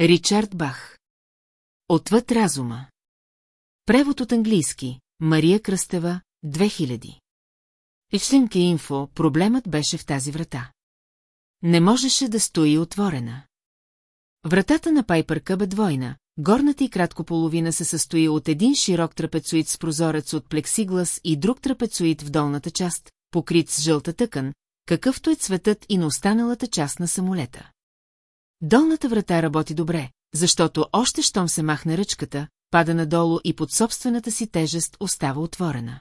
Ричард Бах. Отвъд разума. Превод от английски. Мария Кръстева, 2000. Ичленка инфо, проблемът беше в тази врата. Не можеше да стои отворена. Вратата на Пайпърка бе двойна, горната и кратко половина се състои от един широк трапецоид с прозорец от плексиглас и друг трапецоид в долната част, покрит с жълта тъкан, какъвто е цветът и на останалата част на самолета. Долната врата работи добре, защото още щом се махне ръчката, пада надолу и под собствената си тежест остава отворена.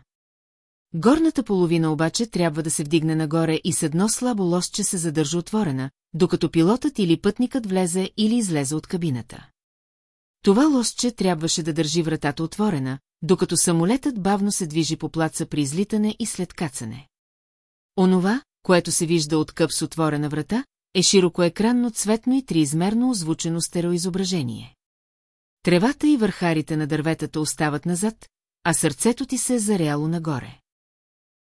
Горната половина обаче трябва да се вдигне нагоре и с едно слабо лосче се задържа отворена, докато пилотът или пътникът влезе или излезе от кабината. Това лосче трябваше да държи вратата отворена, докато самолетът бавно се движи по плаца при излитане и след кацане. Онова, което се вижда от къп с отворена врата, е широкоекранно цветно и триизмерно озвучено стереоизображение. Тревата и върхарите на дърветата остават назад, а сърцето ти се е заряло нагоре.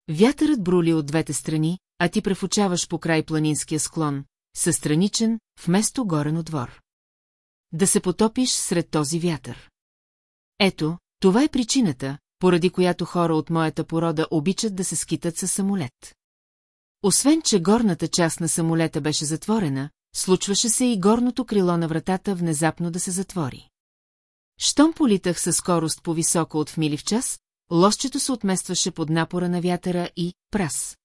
Вятърът брули от двете страни, а ти префучаваш по край планинския склон, със страничен, вместо горен двор. Да се потопиш сред този вятър. Ето, това е причината, поради която хора от моята порода обичат да се скитат със самолет. Освен, че горната част на самолета беше затворена, случваше се и горното крило на вратата внезапно да се затвори. Щом политах със скорост по-високо от в мили в час, лосчето се отместваше под напора на вятъра и прас.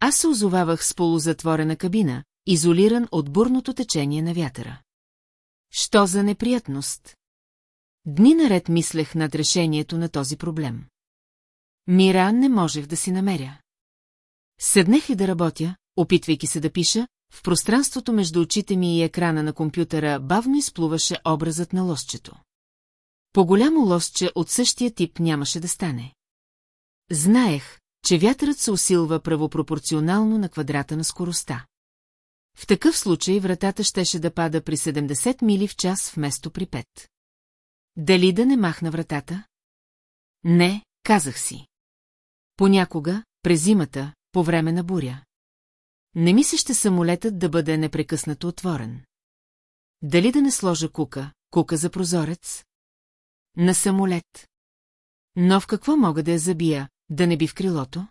Аз се озовавах с полузатворена кабина, изолиран от бурното течение на вятъра. Що за неприятност? Дни наред мислех над решението на този проблем. Мира не можех да си намеря. Седнех ли да работя, опитвайки се да пиша, в пространството между очите ми и екрана на компютъра бавно изплуваше образът на лосчето. По-голямо лосче от същия тип нямаше да стане. Знаех, че вятърът се усилва правопропорционално на квадрата на скоростта. В такъв случай вратата щеше да пада при 70 мили в час вместо при 5. Дали да не махна вратата? Не, казах си. Понякога, през зимата, по време на буря. Не ми самолетът да бъде непрекъснато отворен. Дали да не сложа кука, кука за прозорец? На самолет. Но в какво мога да я забия, да не би в крилото?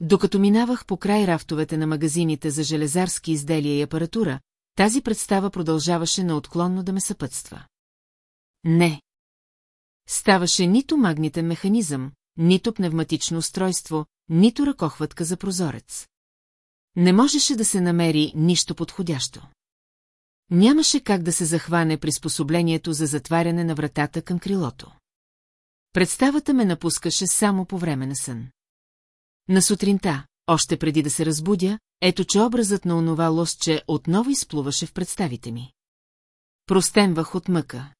Докато минавах по край рафтовете на магазините за железарски изделия и апаратура, тази представа продължаваше неотклонно да ме съпътства. Не. Ставаше нито магнитен механизъм, нито пневматично устройство, нито ръкохватка за прозорец. Не можеше да се намери нищо подходящо. Нямаше как да се захване приспособлението за затваряне на вратата към крилото. Представата ме напускаше само по време на сън. На сутринта, още преди да се разбудя, ето че образът на онова лосче отново изплуваше в представите ми. Простенвах от мъка.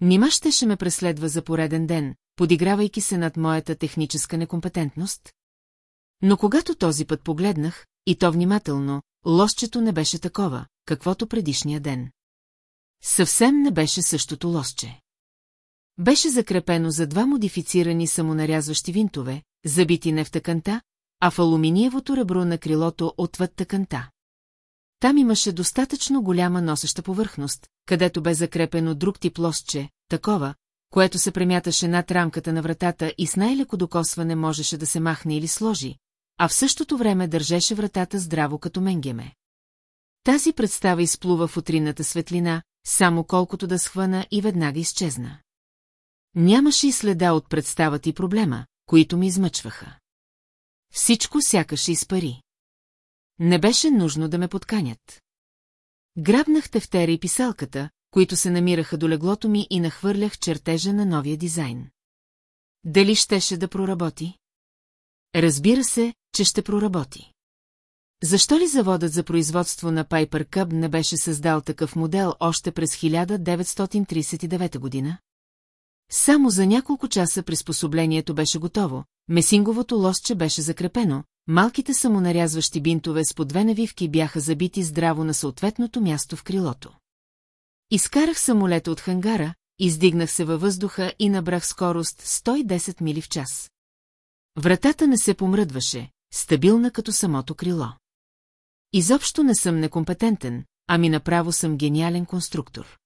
Нима щеше ме преследва за пореден ден, подигравайки се над моята техническа некомпетентност? Но когато този път погледнах, и то внимателно, лосчето не беше такова, каквото предишния ден. Съвсем не беше същото лосче. Беше закрепено за два модифицирани самонарязващи винтове, забити не в тъканта, а в алуминиевото ребро на крилото отвъд тъканта. Там имаше достатъчно голяма носеща повърхност, където бе закрепено друг тип лосче, такова, което се премяташе над рамката на вратата и с най-леко докосване можеше да се махне или сложи, а в същото време държеше вратата здраво като менгеме. Тази представа изплува в утринната светлина, само колкото да схвана и веднага изчезна. Нямаше и следа от представата и проблема, които ми измъчваха. Всичко сякаше изпари. Не беше нужно да ме подканят. Грабнах тефтера и писалката, които се намираха до леглото ми и нахвърлях чертежа на новия дизайн. Дали щеше да проработи? Разбира се, че ще проработи. Защо ли заводът за производство на Пайпер Къб не беше създал такъв модел още през 1939 година? Само за няколко часа приспособлението беше готово, месинговото лосче беше закрепено, малките самонарязващи бинтове с по две навивки бяха забити здраво на съответното място в крилото. Изкарах самолета от хангара, издигнах се във въздуха и набрах скорост 110 мили в час. Вратата не се помръдваше, стабилна като самото крило. Изобщо не съм некомпетентен, ами направо съм гениален конструктор.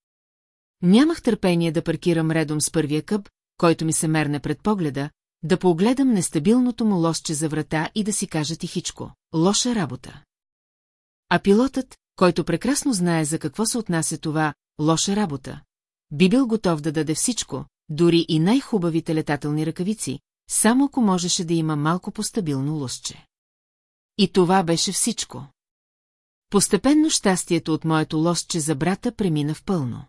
Нямах търпение да паркирам редом с първия къп, който ми се мерне пред погледа, да погледам нестабилното му лосче за врата и да си кажа тихичко – лоша работа. А пилотът, който прекрасно знае за какво се отнася това лоша работа, би бил готов да даде всичко, дори и най-хубавите летателни ръкавици, само ако можеше да има малко по-стабилно лосче. И това беше всичко. Постепенно щастието от моето лосче за брата премина в пълно.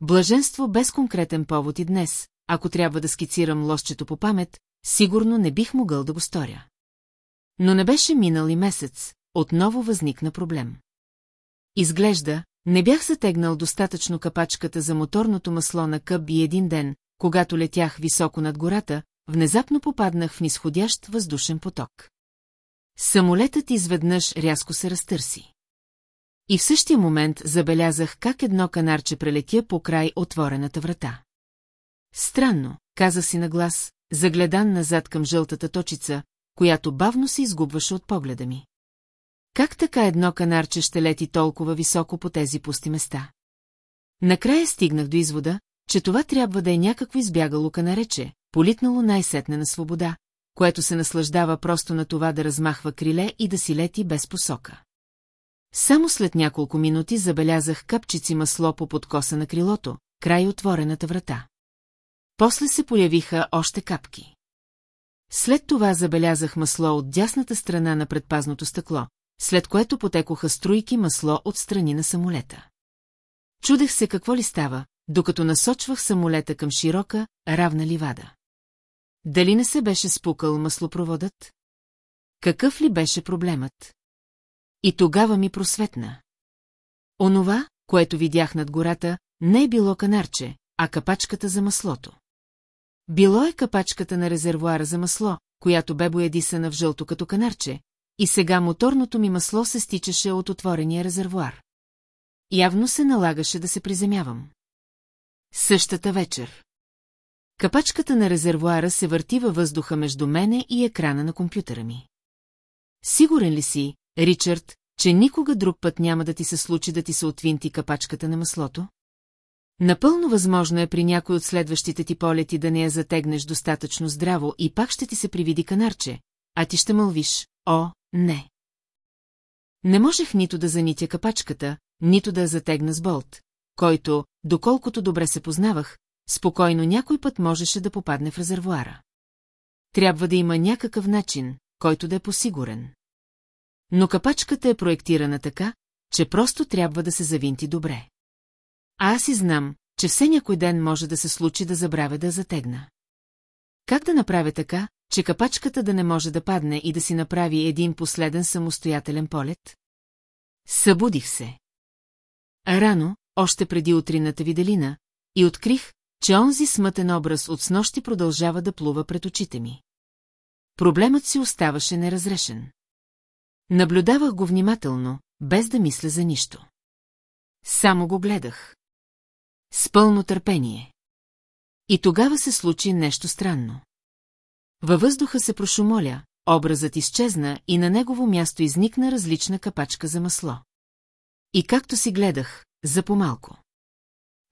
Блаженство без конкретен повод и днес, ако трябва да скицирам лосчето по памет, сигурно не бих могъл да го сторя. Но не беше минал и месец, отново възникна проблем. Изглежда, не бях затегнал достатъчно капачката за моторното масло на къб и един ден, когато летях високо над гората, внезапно попаднах в нисходящ въздушен поток. Самолетът изведнъж рязко се разтърси. И в същия момент забелязах как едно канарче прелетя по край отворената врата. Странно, каза си на глас, загледан назад към жълтата точица, която бавно се изгубваше от погледа ми. Как така едно канарче ще лети толкова високо по тези пусти места? Накрая стигнах до извода, че това трябва да е някакво избягало канарече, политнало най-сетне на свобода, което се наслаждава просто на това да размахва криле и да си лети без посока. Само след няколко минути забелязах капчици масло по подкоса на крилото, край отворената врата. После се появиха още капки. След това забелязах масло от дясната страна на предпазното стъкло, след което потекоха струйки масло от страни на самолета. Чудех се какво ли става, докато насочвах самолета към широка, равна ливада. Дали не се беше спукал маслопроводът? Какъв ли беше проблемът? И тогава ми просветна. Онова, което видях над гората, не е било канарче, а капачката за маслото. Било е капачката на резервуара за масло, която бе боядисана в жълто като канарче, и сега моторното ми масло се стичаше от отворения резервуар. Явно се налагаше да се приземявам. Същата вечер. Капачката на резервуара се върти във въздуха между мене и екрана на компютъра ми. Сигурен ли си, Ричард, че никога друг път няма да ти се случи да ти се отвинти капачката на маслото? Напълно възможно е при някой от следващите ти полети да не я затегнеш достатъчно здраво и пак ще ти се привиди канарче, а ти ще мълвиш, о, не. Не можех нито да занитя капачката, нито да я затегна с болт, който, доколкото добре се познавах, спокойно някой път можеше да попадне в резервуара. Трябва да има някакъв начин, който да е посигурен. Но капачката е проектирана така, че просто трябва да се завинти добре. А аз и знам, че все някой ден може да се случи да забравя да затегна. Как да направя така, че капачката да не може да падне и да си направи един последен самостоятелен полет? Събудих се. Рано, още преди утринната виделина, и открих, че онзи смътен образ от снощи продължава да плува пред очите ми. Проблемът си оставаше неразрешен. Наблюдавах го внимателно, без да мисля за нищо. Само го гледах. С пълно търпение. И тогава се случи нещо странно. Във въздуха се прошумоля, образът изчезна и на негово място изникна различна капачка за масло. И както си гледах, за помалко.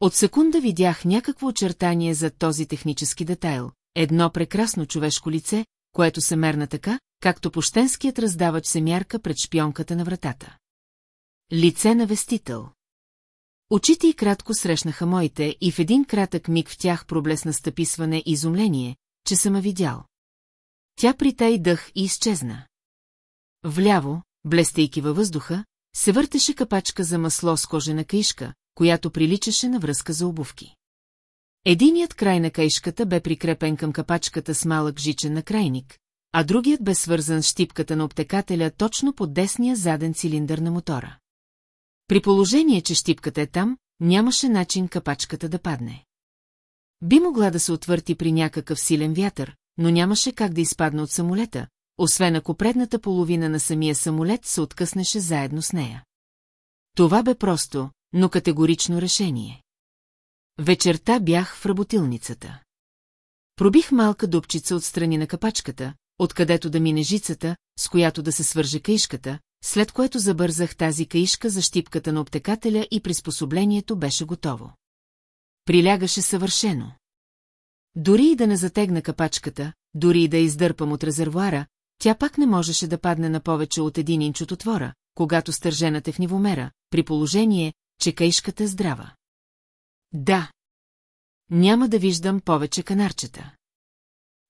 От секунда видях някакво очертание за този технически детайл, едно прекрасно човешко лице, което се мерна така, както пощенският раздавач се мярка пред шпионката на вратата. Лице на вестител. Очите и кратко срещнаха моите и в един кратък миг в тях проблесна стъписване и изумление, че съм видял. Тя притай дъх и изчезна. Вляво, блестейки във въздуха, се въртеше капачка за масло с кожена каишка, която приличаше на връзка за обувки. Единият край на каишката бе прикрепен към капачката с малък жичен накрайник, а другият бе свързан с щипката на обтекателя точно под десния заден цилиндър на мотора. При положение, че щипката е там, нямаше начин капачката да падне. Би могла да се отвърти при някакъв силен вятър, но нямаше как да изпадне от самолета, освен ако предната половина на самия самолет се откъснеше заедно с нея. Това бе просто, но категорично решение. Вечерта бях в работилницата. Пробих малка дупчица от страни на капачката, откъдето да мине жицата, с която да се свърже каишката, след което забързах тази каишка за щипката на обтекателя и приспособлението беше готово. Прилягаше съвършено. Дори и да не затегна капачката, дори и да издърпам от резервуара, тя пак не можеше да падне на повече от един инч от отвора, когато стържената в нивомера, при положение, че каишката е здрава. Да. Няма да виждам повече канарчета.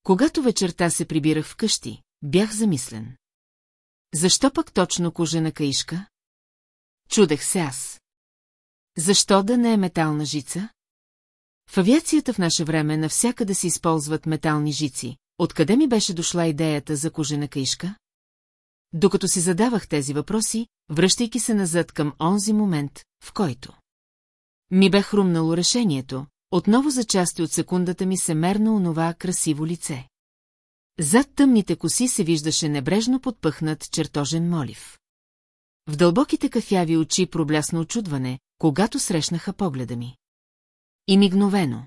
Когато вечерта се прибирах вкъщи, бях замислен. Защо пък точно кожена каишка? Чудех се аз. Защо да не е метална жица? В авиацията в наше време навсякъде се използват метални жици. Откъде ми беше дошла идеята за кожена каишка? Докато си задавах тези въпроси, връщайки се назад към онзи момент, в който ми бе хрумнало решението, отново за части от секундата ми се мерна онова красиво лице. Зад тъмните коси се виждаше небрежно подпъхнат чертожен молив. В дълбоките кафяви очи проблясна очудване, когато срещнаха погледа ми. И мигновено.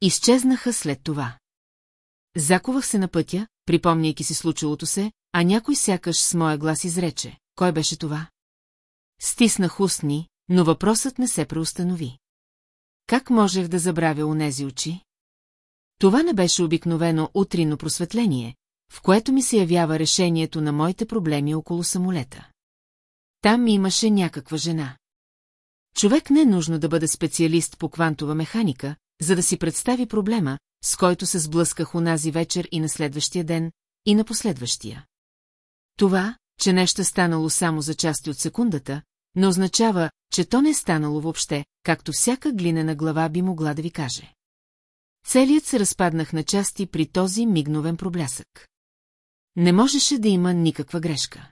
Изчезнаха след това. Заковах се на пътя, припомняйки си случилото се, а някой сякаш с моя глас изрече. Кой беше това? Стиснах устни, но въпросът не се преустанови. Как можех да забравя онези очи? Това не беше обикновено утрино просветление, в което ми се явява решението на моите проблеми около самолета. Там имаше някаква жена. Човек не е нужно да бъде специалист по квантова механика, за да си представи проблема, с който се сблъсках унази вечер и на следващия ден, и на последващия. Това, че нещо станало само за части от секундата, не означава, че то не е станало въобще, както всяка глинена глава би могла да ви каже. Целият се разпаднах на части при този мигновен проблясък. Не можеше да има никаква грешка.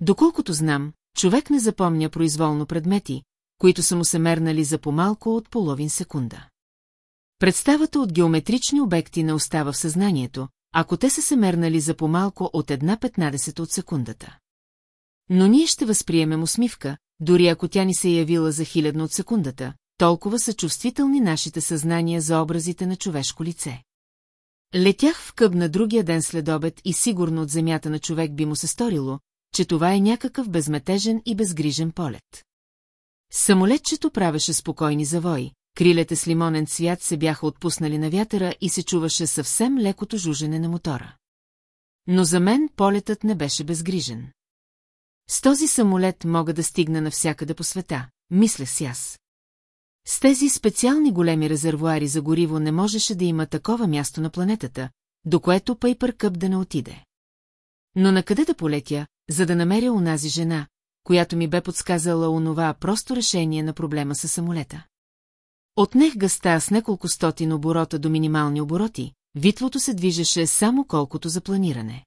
Доколкото знам, човек не запомня произволно предмети, които са му се мернали за по-малко от половин секунда. Представата от геометрични обекти не остава в съзнанието, ако те са се мернали за по-малко от една петнадесета от секундата. Но ние ще възприемем усмивка, дори ако тя ни се е явила за хилядно от секундата, толкова са чувствителни нашите съзнания за образите на човешко лице. Летях в къб на другия ден след обед и сигурно от земята на човек би му се сторило, че това е някакъв безметежен и безгрижен полет. Самолетчето правеше спокойни завои, крилете с лимонен цвят се бяха отпуснали на вятъра и се чуваше съвсем лекото жужене на мотора. Но за мен полетът не беше безгрижен. С този самолет мога да стигна навсякъде по света, мислех си аз. С тези специални големи резервуари за гориво не можеше да има такова място на планетата, до което Пейпер Къп да не отиде. Но накъде да полетя, за да намеря унази жена, която ми бе подсказала онова просто решение на проблема с самолета? Отнех гъста с няколко стотин оборота до минимални обороти, витлото се движеше само колкото за планиране.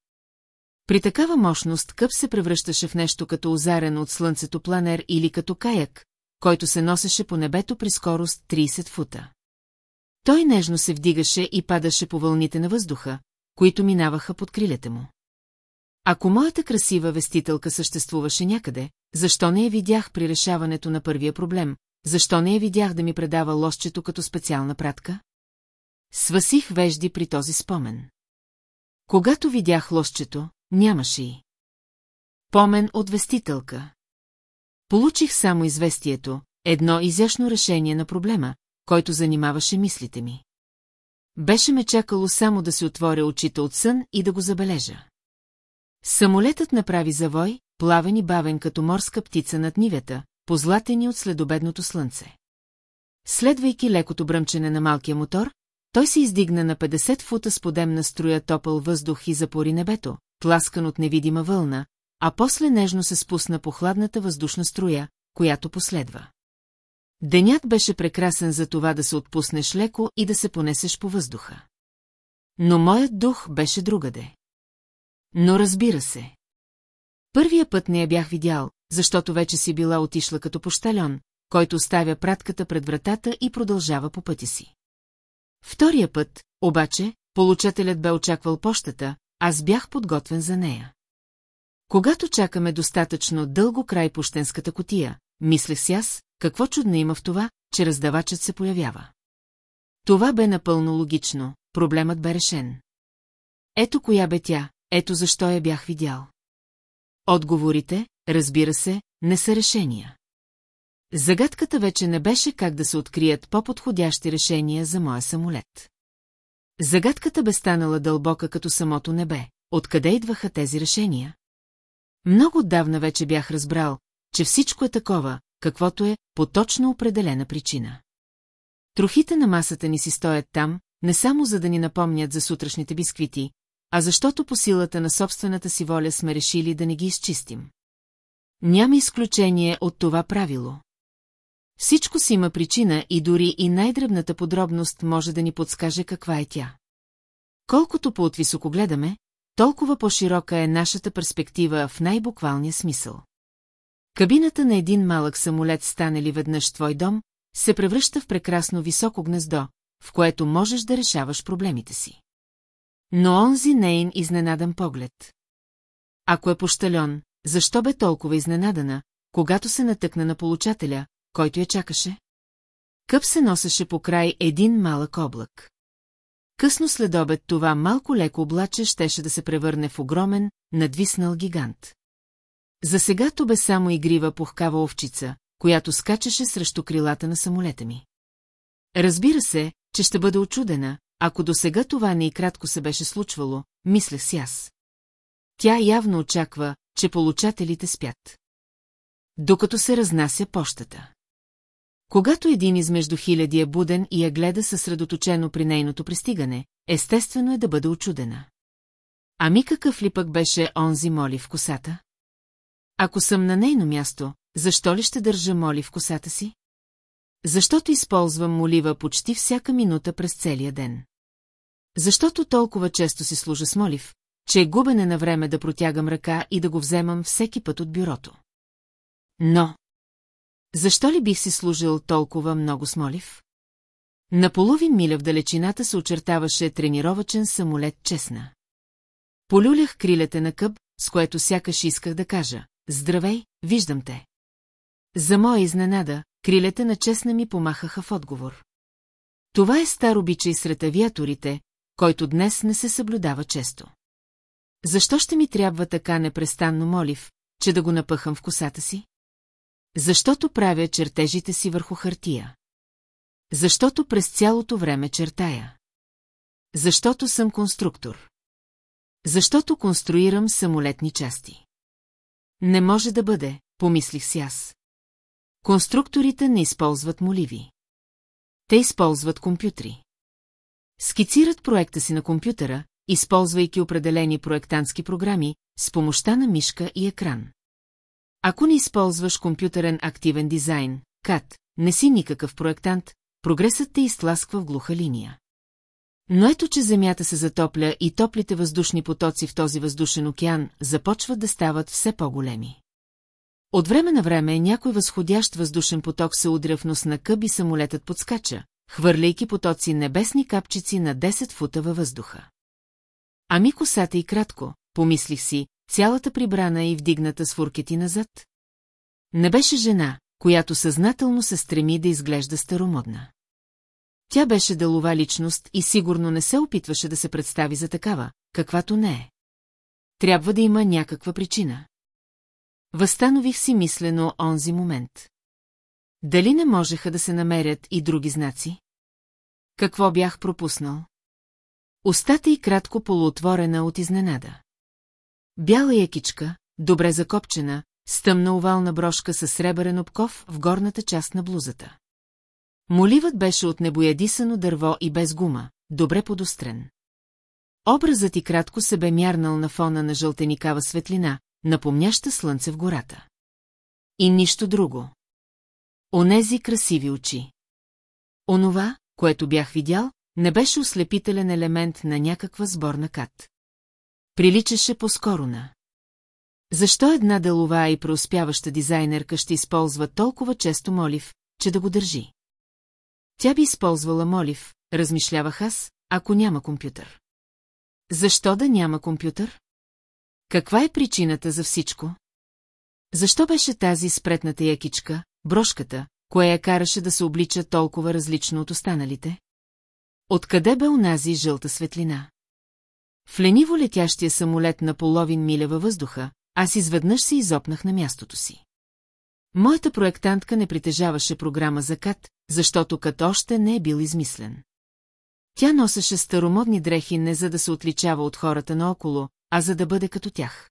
При такава мощност къп се превръщаше в нещо като озарен от слънцето планер или като каяк, който се носеше по небето при скорост 30 фута. Той нежно се вдигаше и падаше по вълните на въздуха, които минаваха под крилете му. Ако моята красива вестителка съществуваше някъде, защо не я видях при решаването на първия проблем, защо не я видях да ми предава лосчето като специална пратка? Свасих вежди при този спомен. Когато видях лосчето, нямаше и. Помен от вестителка. Получих само известието, едно изящно решение на проблема, който занимаваше мислите ми. Беше ме чакало само да се отворя очите от сън и да го забележа. Самолетът направи завой, плавен и бавен като морска птица над нивята, позлатени от следобедното слънце. Следвайки лекото бръмчене на малкия мотор, той се издигна на 50 фута с подемна струя топъл въздух и запори небето, тласкан от невидима вълна, а после нежно се спусна по хладната въздушна струя, която последва. Денят беше прекрасен за това да се отпуснеш леко и да се понесеш по въздуха. Но моят дух беше другаде. Но разбира се. Първия път не я бях видял, защото вече си била отишла като пощальон, който оставя пратката пред вратата и продължава по пъти си. Втория път, обаче, получателят бе очаквал пощата, аз бях подготвен за нея. Когато чакаме достатъчно дълго край пощенската котия, мислех си аз, какво чудно има в това, че раздавачът се появява. Това бе напълно логично, проблемът бе решен. Ето коя бе тя, ето защо я бях видял. Отговорите, разбира се, не са решения. Загадката вече не беше как да се открият по-подходящи решения за моя самолет. Загадката бе станала дълбока като самото небе. Откъде идваха тези решения? Много отдавна вече бях разбрал, че всичко е такова, каквото е, по точно определена причина. Трохите на масата ни си стоят там, не само за да ни напомнят за сутрешните бисквити, а защото по силата на собствената си воля сме решили да не ги изчистим. Няма изключение от това правило. Всичко си има причина и дори и най-дребната подробност може да ни подскаже каква е тя. Колкото по-отвисоко гледаме, толкова по-широка е нашата перспектива в най-буквалния смисъл. Кабината на един малък самолет стане ли веднъж твой дом, се превръща в прекрасно високо гнездо, в което можеш да решаваш проблемите си. Но онзи нейн изненадан поглед. Ако е пощальон, защо бе толкова изненадана, когато се натъкна на получателя, който я чакаше? Къп се носеше по край един малък облак. Късно след обед това малко леко облаче щеше да се превърне в огромен, надвиснал гигант. За сега то бе само игрива пухкава овчица, която скачаше срещу крилата на самолета ми. Разбира се, че ще бъда очудена, ако до сега това не и кратко се беше случвало, мислех си аз. Тя явно очаква, че получателите спят. Докато се разнася пощата. Когато един измежду хиляди е буден и я гледа съсредоточено при нейното пристигане, естествено е да бъде очудена. Ами какъв ли пък беше онзи моли в косата? Ако съм на нейно място, защо ли ще държа моли в косата си? Защото използвам молива почти всяка минута през целия ден. Защото толкова често си служа с молив, че е губене на време да протягам ръка и да го вземам всеки път от бюрото. Но... Защо ли бих си служил толкова много с молив? На половин миля в далечината се очертаваше тренировачен самолет честна. Полюлях крилете на къб, с което сякаш исках да кажа. Здравей, виждам те. За моя изненада, крилете на честна ми помахаха в отговор. Това е стар обичай сред авиаторите, който днес не се съблюдава често. Защо ще ми трябва така непрестанно молив, че да го напъхам в косата си? Защото правя чертежите си върху хартия. Защото през цялото време чертая. Защото съм конструктор. Защото конструирам самолетни части. Не може да бъде, помислих си аз. Конструкторите не използват моливи. Те използват компютри. Скицират проекта си на компютъра, използвайки определени проектантски програми, с помощта на мишка и екран. Ако не използваш компютърен активен дизайн, КАТ, не си никакъв проектант, прогресът те изтласква в глуха линия. Но ето, че Земята се затопля и топлите въздушни потоци в този въздушен океан започват да стават все по-големи. От време на време някой възходящ въздушен поток се удря в нос на къби самолетът подскача, хвърляйки потоци небесни капчици на 10 фута във въздуха. Ами косата и кратко, помислих си, цялата прибрана и вдигната с фуркети назад. Не беше жена, която съзнателно се стреми да изглежда старомодна. Тя беше делова личност и сигурно не се опитваше да се представи за такава, каквато не е. Трябва да има някаква причина. Възстанових си мислено онзи момент. Дали не можеха да се намерят и други знаци? Какво бях пропуснал? Остата и кратко полуотворена от изненада. Бяла якичка, добре закопчена, с тъмна овална брошка със сребърен обков в горната част на блузата. Моливът беше от небоядисано дърво и без гума, добре подострен. Образът и кратко се бе мярнал на фона на жълтеникава светлина, напомняща слънце в гората. И нищо друго. Онези красиви очи. Онова, което бях видял, не беше ослепителен елемент на някаква сборна кат. Приличаше по-скоро на. Защо една делова и преуспяваща дизайнерка ще използва толкова често молив, че да го държи? Тя би използвала молив, размишлявах аз, ако няма компютър. Защо да няма компютър? Каква е причината за всичко? Защо беше тази спретната якичка, брошката, кое я караше да се облича толкова различно от останалите? Откъде бе унази жълта светлина? В лениво летящия самолет на половин миля във въздуха, аз изведнъж се изопнах на мястото си. Моята проектантка не притежаваше програма за кат, защото кат още не е бил измислен. Тя носеше старомодни дрехи не за да се отличава от хората наоколо, а за да бъде като тях.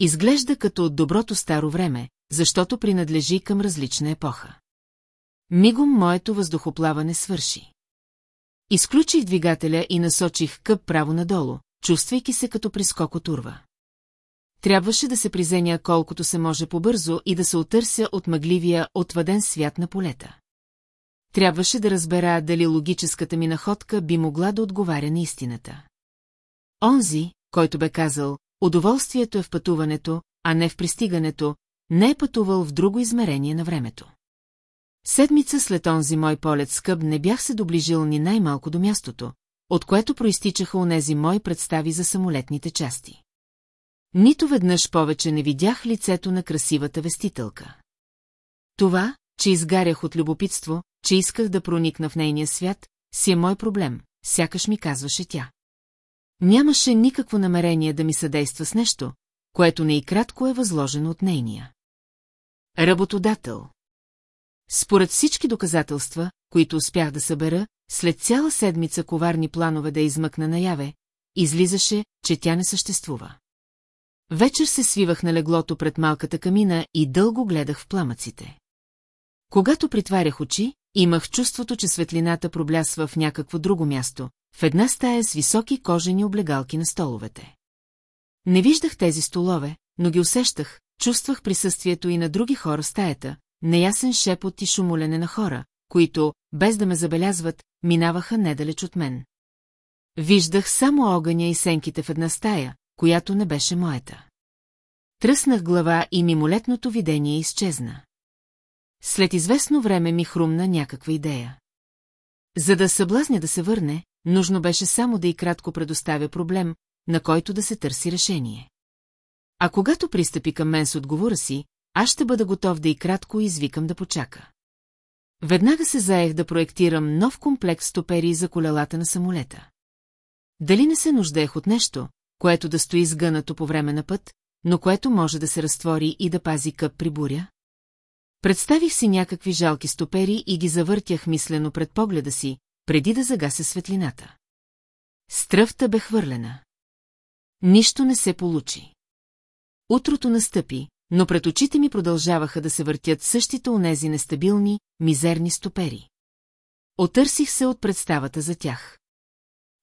Изглежда като от доброто старо време, защото принадлежи към различна епоха. Мигом моето въздухоплаване свърши. Изключих двигателя и насочих къп право надолу, чувствайки се като прискок от урва. Трябваше да се призеня колкото се може побързо и да се отърся от мъгливия, отвъден свят на полета. Трябваше да разбера дали логическата ми находка би могла да отговаря на истината. Онзи, който бе казал, удоволствието е в пътуването, а не в пристигането, не е пътувал в друго измерение на времето. Седмица след онзи мой полет скъб не бях се доближил ни най-малко до мястото, от което проистичаха онези мои представи за самолетните части. Нито веднъж повече не видях лицето на красивата вестителка. Това, че изгарях от любопитство, че исках да проникна в нейния свят, си е мой проблем, сякаш ми казваше тя. Нямаше никакво намерение да ми съдейства с нещо, което не и кратко е възложено от нейния. Работодател Според всички доказателства, които успях да събера, след цяла седмица коварни планове да измъкна наяве, излизаше, че тя не съществува. Вечер се свивах на леглото пред малката камина и дълго гледах в пламъците. Когато притварях очи, имах чувството, че светлината проблясва в някакво друго място, в една стая с високи кожени облегалки на столовете. Не виждах тези столове, но ги усещах, чувствах присъствието и на други хора в стаята, неясен шепот и шумолене на хора, които, без да ме забелязват, минаваха недалеч от мен. Виждах само огъня и сенките в една стая, която не беше моята. Тръснах глава и мимолетното видение изчезна. След известно време ми хрумна някаква идея. За да съблазня да се върне, нужно беше само да и кратко предоставя проблем, на който да се търси решение. А когато пристъпи към мен с отговора си, аз ще бъда готов да и кратко извикам да почака. Веднага се заех да проектирам нов комплекс стопери за колелата на самолета. Дали не се нуждаех от нещо, което да стои сгънато по време на път, но което може да се разтвори и да пази къп при буря? Представих си някакви жалки стопери и ги завъртях мислено пред погледа си, преди да загасе светлината. Стръвта бе хвърлена. Нищо не се получи. Утрото настъпи, но пред очите ми продължаваха да се въртят същите онези нестабилни, мизерни стопери. Отърсих се от представата за тях.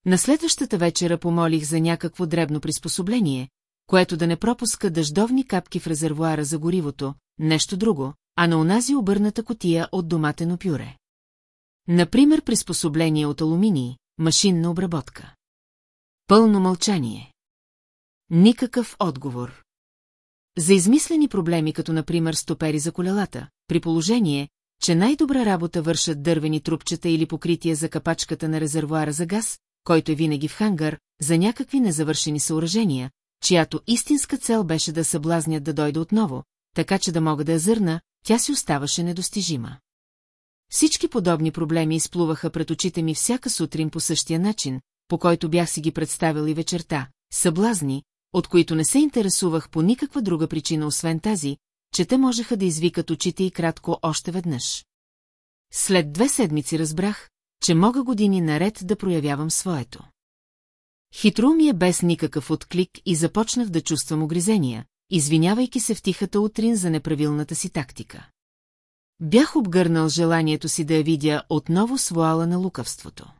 На следващата вечера помолих за някакво дребно приспособление, което да не пропуска дъждовни капки в резервуара за горивото, нещо друго, а на онази обърната котия от доматено пюре. Например, приспособление от алуминий, машинна обработка. Пълно мълчание. Никакъв отговор. За измислени проблеми, като например стопери за колелата, при положение, че най-добра работа вършат дървени трупчета или покритие за капачката на резервуара за газ, който е винаги в хангар, за някакви незавършени съоръжения, чиято истинска цел беше да съблазнят да дойде отново, така че да мога да я зърна, тя си оставаше недостижима. Всички подобни проблеми изплуваха пред очите ми всяка сутрин по същия начин, по който бях си ги представил и вечерта, съблазни, от които не се интересувах по никаква друга причина, освен тази, че те можеха да извикат очите и кратко още веднъж. След две седмици разбрах, че мога години наред да проявявам своето. Хитро ми е без никакъв отклик и започнах да чувствам огризения, извинявайки се в тихата утрин за неправилната си тактика. Бях обгърнал желанието си да я видя отново с вуала на лукавството.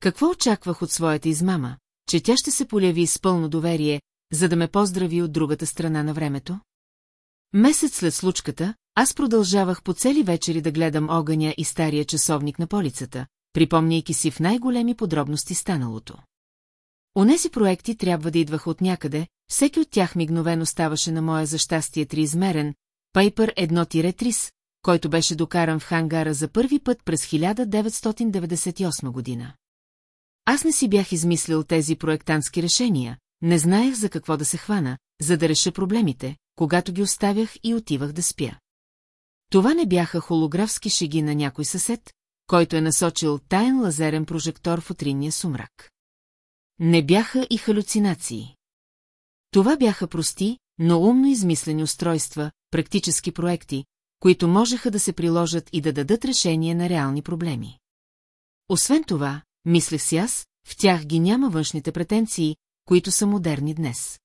Какво очаквах от своята измама, че тя ще се поляви с пълно доверие, за да ме поздрави от другата страна на времето? Месец след случката, аз продължавах по цели вечери да гледам огъня и стария часовник на полицата, припомняйки си в най-големи подробности станалото. Онези проекти трябва да идваха от някъде, всеки от тях мигновено ставаше на моя за щастие триизмерен, Пайпер 1-3, който беше докаран в хангара за първи път през 1998 година. Аз не си бях измислил тези проектантски решения, не знаех за какво да се хвана, за да реша проблемите, когато ги оставях и отивах да спя. Това не бяха холографски шеги на някой съсед, който е насочил таен лазерен прожектор в утринния сумрак. Не бяха и халюцинации. Това бяха прости, но умно измислени устройства, практически проекти, които можеха да се приложат и да дадат решение на реални проблеми. Освен това, мислех си аз, в тях ги няма външните претенции, които са модерни днес.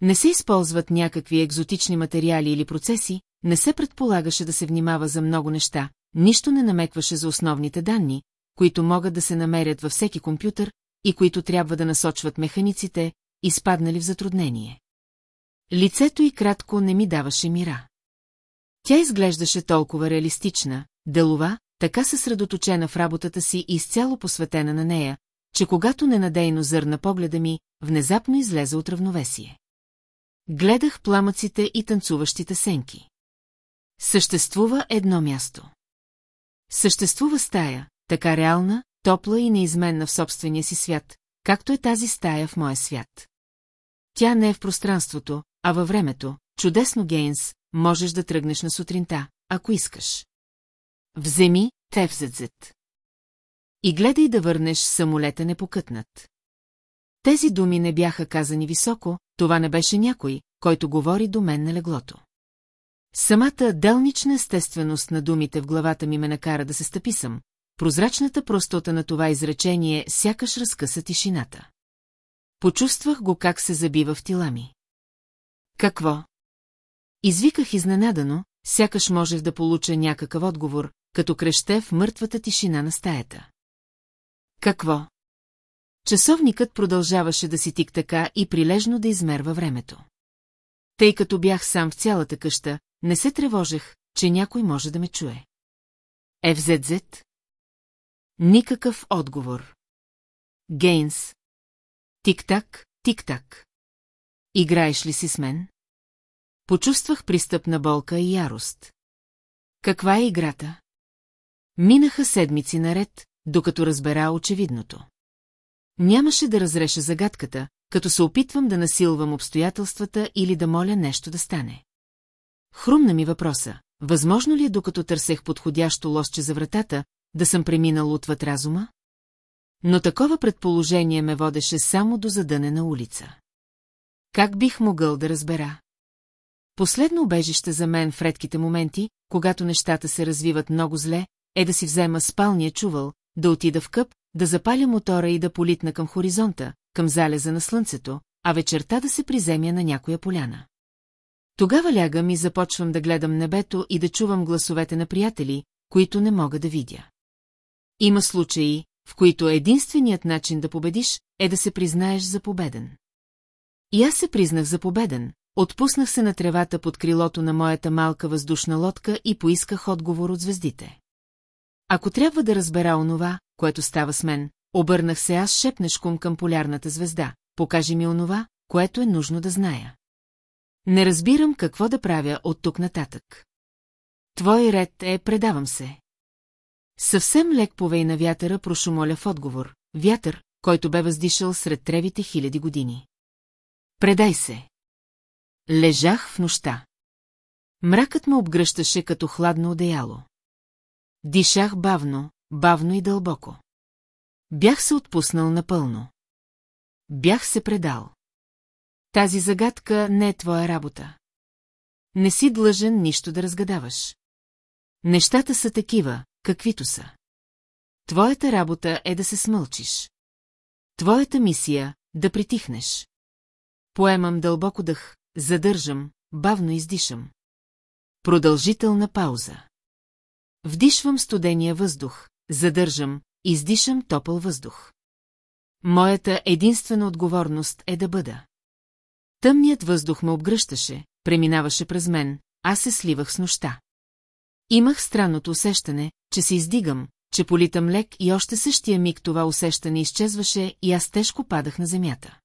Не се използват някакви екзотични материали или процеси, не се предполагаше да се внимава за много неща, нищо не намекваше за основните данни, които могат да се намерят във всеки компютър и които трябва да насочват механиците, изпаднали в затруднение. Лицето й кратко не ми даваше мира. Тя изглеждаше толкова реалистична, делова, така съсредоточена в работата си и изцяло посветена на нея, че когато ненадейно зърна погледа ми, внезапно излезе от равновесие. Гледах пламъците и танцуващите сенки. Съществува едно място. Съществува стая, така реална, топла и неизменна в собствения си свят, както е тази стая в моя свят. Тя не е в пространството, а във времето. Чудесно, Гейнс, можеш да тръгнеш на сутринта, ако искаш. Вземи тефзецет. И гледай да върнеш самолета непокътнат. Тези думи не бяха казани високо, това не беше някой, който говори до мен на леглото. Самата делнична естественост на думите в главата ми ме накара да се стъписам. Прозрачната простота на това изречение сякаш разкъса тишината. Почувствах го как се забива в тила ми. Какво? Извиках изненадано, сякаш можех да получа някакъв отговор, като креще в мъртвата тишина на стаята. Какво? Часовникът продължаваше да си тик така и прилежно да измерва времето. Тъй като бях сам в цялата къща, не се тревожех, че някой може да ме чуе. ФЗЗ? Никакъв отговор. Гейнс. Тик-так, тик-так. Играеш ли си с мен? Почувствах пристъп на болка и ярост. Каква е играта? Минаха седмици наред, докато разбера очевидното. Нямаше да разреша загадката, като се опитвам да насилвам обстоятелствата или да моля нещо да стане. Хрумна ми въпроса, възможно ли е докато търсех подходящо лосче за вратата, да съм преминал отвъд разума? Но такова предположение ме водеше само до задънена улица. Как бих могъл да разбера? Последно убежище за мен в редките моменти, когато нещата се развиват много зле, е да си взема спалния чувал, да отида в къп, да запаля мотора и да политна към хоризонта, към залеза на слънцето, а вечерта да се приземя на някоя поляна. Тогава лягам и започвам да гледам небето и да чувам гласовете на приятели, които не мога да видя. Има случаи, в които единственият начин да победиш е да се признаеш за победен. И аз се признах за победен, отпуснах се на тревата под крилото на моята малка въздушна лодка и поисках отговор от звездите. Ако трябва да разбера онова, което става с мен, обърнах се аз шепнешком към полярната звезда. Покажи ми онова, което е нужно да зная. Не разбирам какво да правя от тук нататък. Твой ред е предавам се. Съвсем лек повей на вятъра прошумоля в отговор, вятър, който бе въздишал сред тревите хиляди години. Предай се. Лежах в нощта. Мракът ме обгръщаше като хладно одеяло. Дишах бавно, бавно и дълбоко. Бях се отпуснал напълно. Бях се предал. Тази загадка не е твоя работа. Не си длъжен нищо да разгадаваш. Нещата са такива, каквито са. Твоята работа е да се смълчиш. Твоята мисия – да притихнеш. Поемам дълбоко дъх, задържам, бавно издишам. Продължителна пауза. Вдишвам студения въздух, задържам, издишам топъл въздух. Моята единствена отговорност е да бъда. Тъмният въздух ме обгръщаше, преминаваше през мен, аз се сливах с нощта. Имах странното усещане, че се издигам, че политам лек и още същия миг това усещане изчезваше и аз тежко падах на земята.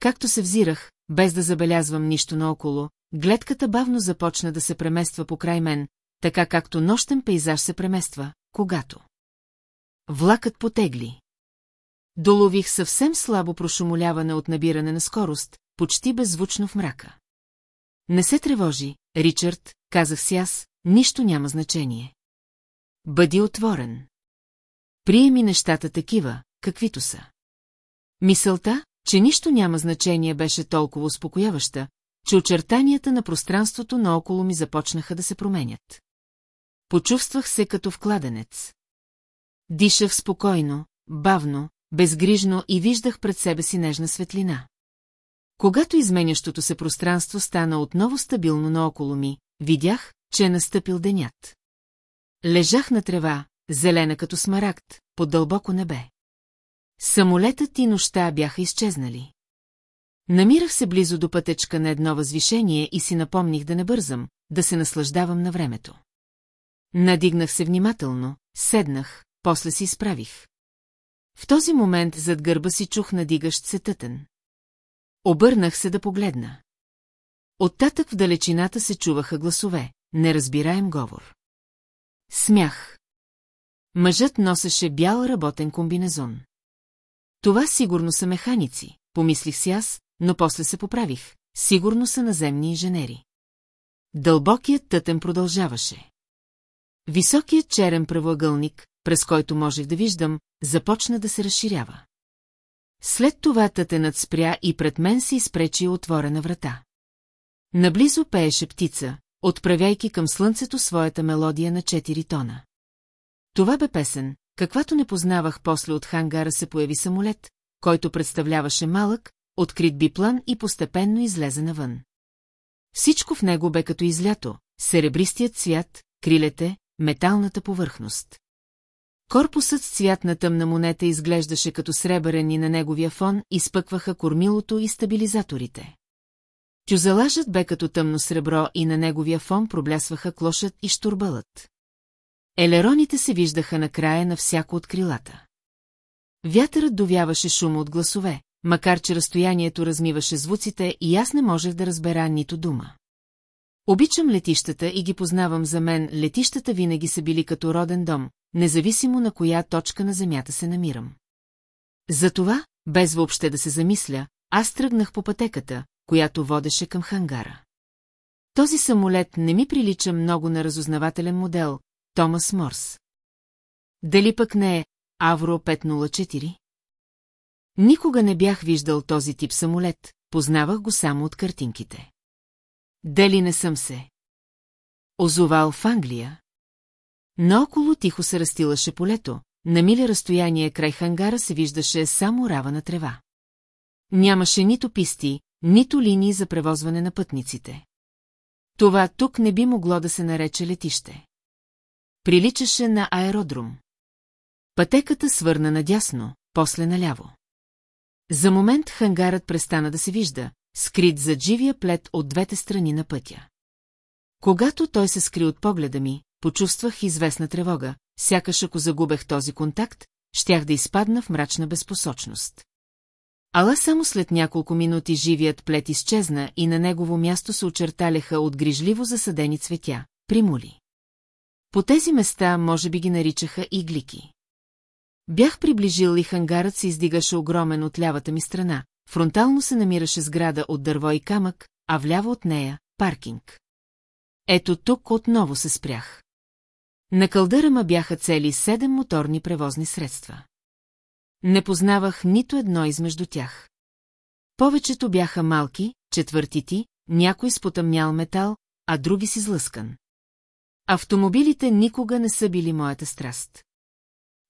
Както се взирах, без да забелязвам нищо наоколо, гледката бавно започна да се премества по край мен, така както нощен пейзаж се премества, когато. Влакът потегли. Долових съвсем слабо прошумоляване от набиране на скорост, почти беззвучно в мрака. Не се тревожи, Ричард, казах си аз, нищо няма значение. Бъди отворен. Приеми нещата такива, каквито са. Мисълта, че нищо няма значение беше толкова успокояваща, че очертанията на пространството наоколо ми започнаха да се променят. Почувствах се като в кладенец. Дишах спокойно, бавно, безгрижно и виждах пред себе си нежна светлина. Когато изменящото се пространство стана отново стабилно наоколо ми, видях, че е настъпил денят. Лежах на трева, зелена като смарагд, под дълбоко небе. Самолетът и нощта бяха изчезнали. Намирах се близо до пътечка на едно възвишение и си напомних да не бързам, да се наслаждавам на времето. Надигнах се внимателно, седнах, после си изправих. В този момент зад гърба си чух надигащ се тътен. Обърнах се да погледна. Оттатък в далечината се чуваха гласове, неразбираем говор. Смях. Мъжът носеше бял работен комбинезон. Това сигурно са механици, помислих си аз, но после се поправих. Сигурно са наземни инженери. Дълбокият тътен продължаваше. Високият черен правоъгълник, през който можех да виждам, започна да се разширява. След това тътенът спря и пред мен се изпречи отворена врата. Наблизо пееше птица, отправяйки към слънцето своята мелодия на четири тона. Това бе песен, каквато не познавах после от хангара се появи самолет, който представляваше малък, открит биплан и постепенно излезе навън. Всичко в него бе като излято, серебристият цвят, крилете, металната повърхност. Корпусът с цвят на тъмна монета изглеждаше като сребърен и на неговия фон изпъкваха кормилото и стабилизаторите. Тюзалажът бе като тъмно сребро и на неговия фон проблясваха клошът и штурбълът. Елероните се виждаха на края на всяко от крилата. Вятърът довяваше шума от гласове, макар че разстоянието размиваше звуците и аз не можех да разбера нито дума. Обичам летищата и ги познавам за мен, летищата винаги са били като роден дом, независимо на коя точка на земята се намирам. Затова, без въобще да се замисля, аз тръгнах по пътеката, която водеше към хангара. Този самолет не ми прилича много на разузнавателен модел, Томас Морс. Дали пък не е Авро 504? Никога не бях виждал този тип самолет, познавах го само от картинките. Дали не съм се? Озовал в Англия? Наоколо тихо се растилаше полето, на миле разстояние край хангара се виждаше само рава на трева. Нямаше нито писти, нито линии за превозване на пътниците. Това тук не би могло да се нарече летище. Приличаше на аеродром. Пътеката свърна надясно, после наляво. За момент хангарът престана да се вижда, скрит зад живия плет от двете страни на пътя. Когато той се скри от погледа ми, почувствах известна тревога, сякаш ако загубех този контакт, щях да изпадна в мрачна безпосочност. Ала само след няколко минути живият плет изчезна и на негово място се очерталяха от грижливо засадени цветя, примули. По тези места може би ги наричаха иглики. Бях приближил и хангарът се издигаше огромен от лявата ми страна, фронтално се намираше сграда от дърво и камък, а вляво от нея – паркинг. Ето тук отново се спрях. На кълдърама бяха цели седем моторни превозни средства. Не познавах нито едно измежду тях. Повечето бяха малки, четвъртити, някой с потъмнял метал, а други си злъскан. Автомобилите никога не са били моята страст.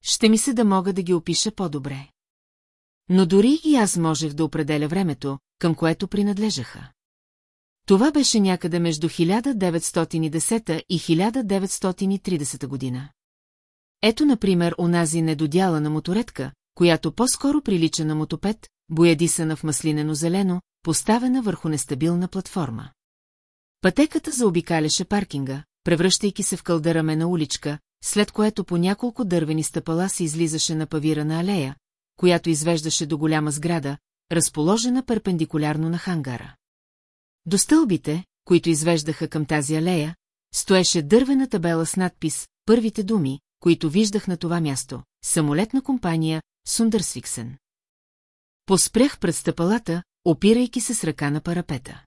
Ще ми се да мога да ги опиша по-добре. Но дори и аз можех да определя времето, към което принадлежаха. Това беше някъде между 1910 и 1930 година. Ето, например, онази недодяла на моторетка, която по-скоро прилича на мотопед, боядисана в маслинено зелено, поставена върху нестабилна платформа. Пътеката заобикаляше паркинга, превръщайки се в кълдърамена уличка, след което по няколко дървени стъпала се излизаше на павирана алея, която извеждаше до голяма сграда, разположена перпендикулярно на хангара. До стълбите, които извеждаха към тази алея, стоеше дървена табела с надпис «Първите думи», които виждах на това място – самолетна компания Сундърсвиксен. Поспрях пред стъпалата, опирайки се с ръка на парапета.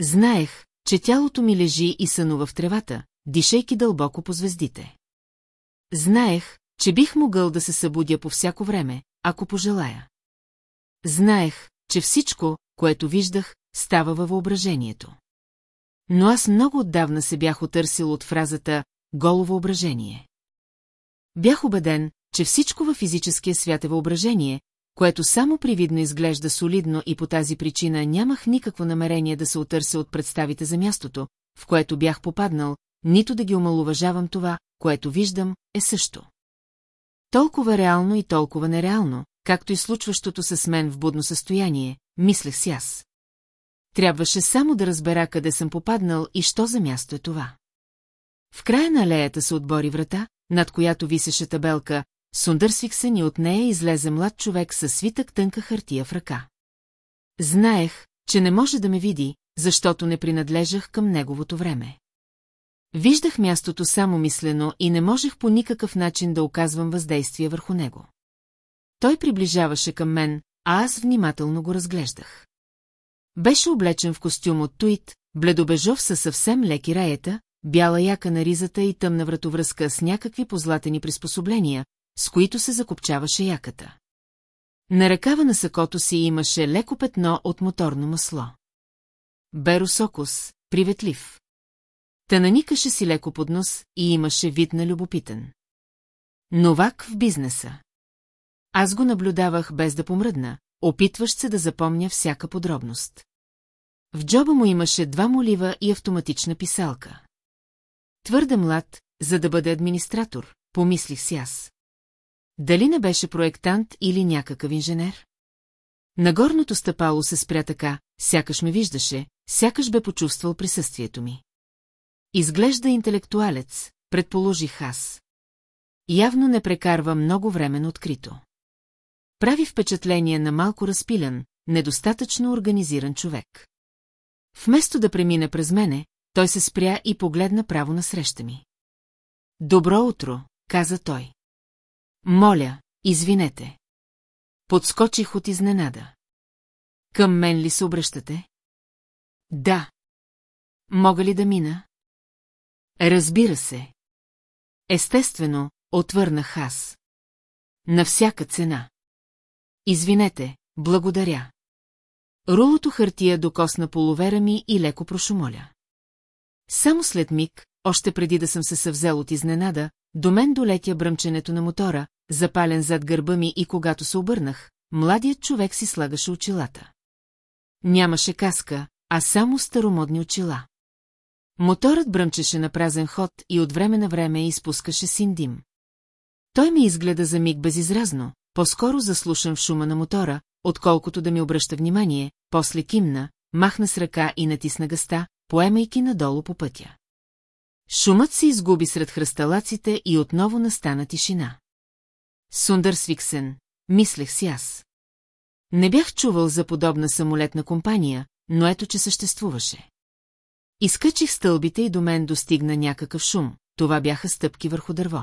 Знаех, че тялото ми лежи и сънува в тревата, дишайки дълбоко по звездите. Знаех, че бих могъл да се събудя по всяко време, ако пожелая. Знаех, че всичко, което виждах, става във въображението. Но аз много отдавна се бях отърсил от фразата «голо въображение». Бях убеден, че всичко във физическия свят е въображение, което само привидно изглежда солидно и по тази причина нямах никакво намерение да се отърся от представите за мястото, в което бях попаднал, нито да ги омалуважавам това, което виждам, е също. Толкова реално и толкова нереално, както и случващото се с мен в будно състояние, мислех си аз. Трябваше само да разбера къде съм попаднал и що за място е това. В края на алеята се отбори врата, над която висеше табелка Сундърсвиксен и от нея излезе млад човек със свитък тънка хартия в ръка. Знаех, че не може да ме види, защото не принадлежах към неговото време. Виждах мястото само мислено и не можех по никакъв начин да оказвам въздействие върху него. Той приближаваше към мен, а аз внимателно го разглеждах. Беше облечен в костюм от туит, бледобежов със съвсем леки раета, бяла яка на ризата и тъмна вратовръзка с някакви позлатени приспособления, с които се закопчаваше яката. На ръкава на сакото си имаше леко петно от моторно масло. Беросокус, приветлив. Та наникаше си леко под нос и имаше вид на любопитен. Новак в бизнеса. Аз го наблюдавах без да помръдна, опитващ се да запомня всяка подробност. В джоба му имаше два молива и автоматична писалка. Твърде млад, за да бъде администратор, помислих си аз. Дали не беше проектант или някакъв инженер? Нагорното стъпало се спря така, сякаш ме виждаше, сякаш бе почувствал присъствието ми. Изглежда интелектуалец, предположих аз. Явно не прекарва много време открито. Прави впечатление на малко разпилян, недостатъчно организиран човек. Вместо да премине през мене, той се спря и погледна право на среща ми. Добро утро, каза той. Моля, извинете. Подскочих от изненада. Към мен ли се обръщате? Да. Мога ли да мина? Разбира се. Естествено, отвърнах аз. На всяка цена. Извинете, благодаря. Рулото хартия докосна половера ми и леко прошумоля. Само след миг, още преди да съм се съвзел от изненада, до мен долетя бръмченето на мотора, запален зад гърба ми и когато се обърнах, младият човек си слагаше очилата. Нямаше каска, а само старомодни очила. Моторът бръмчеше на празен ход и от време на време изпускаше син дим. Той ми изгледа за миг безизразно, по-скоро заслушан в шума на мотора, отколкото да ми обръща внимание, после кимна, махна с ръка и натисна гъста, поемайки надолу по пътя. Шумът се изгуби сред хръсталаците и отново настана тишина. Сундър Свиксен, мислех си аз. Не бях чувал за подобна самолетна компания, но ето, че съществуваше. Изкачих стълбите и до мен достигна някакъв шум, това бяха стъпки върху дърво.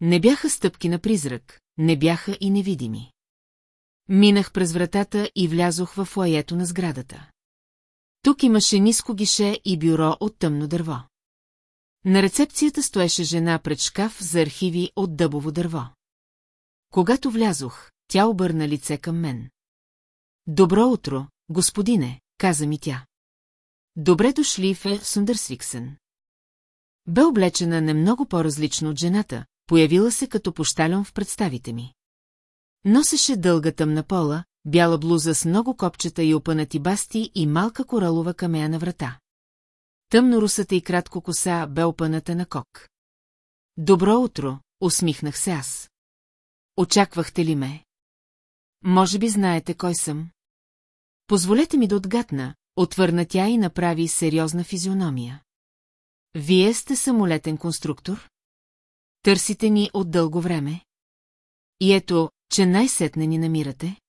Не бяха стъпки на призрак, не бяха и невидими. Минах през вратата и влязох в лаето на сградата. Тук имаше ниско гише и бюро от тъмно дърво. На рецепцията стоеше жена пред шкаф за архиви от дъбово дърво. Когато влязох, тя обърна лице към мен. Добро утро, господине, каза ми тя. Добре дошли в Сундърсвиксен. Бе облечена не много по-различно от жената, появила се като пощален в представите ми. Носеше дълга тъмна пола, бяла блуза с много копчета и опънати басти и малка коралова камея на врата. Тъмно-русата и кратко коса бе опъната на кок. Добро утро, усмихнах се аз. Очаквахте ли ме? Може би знаете кой съм. Позволете ми да отгатна, отвърна тя и направи сериозна физиономия. Вие сте самолетен конструктор? Търсите ни от дълго време? И ето, че най-сетне ни намирате?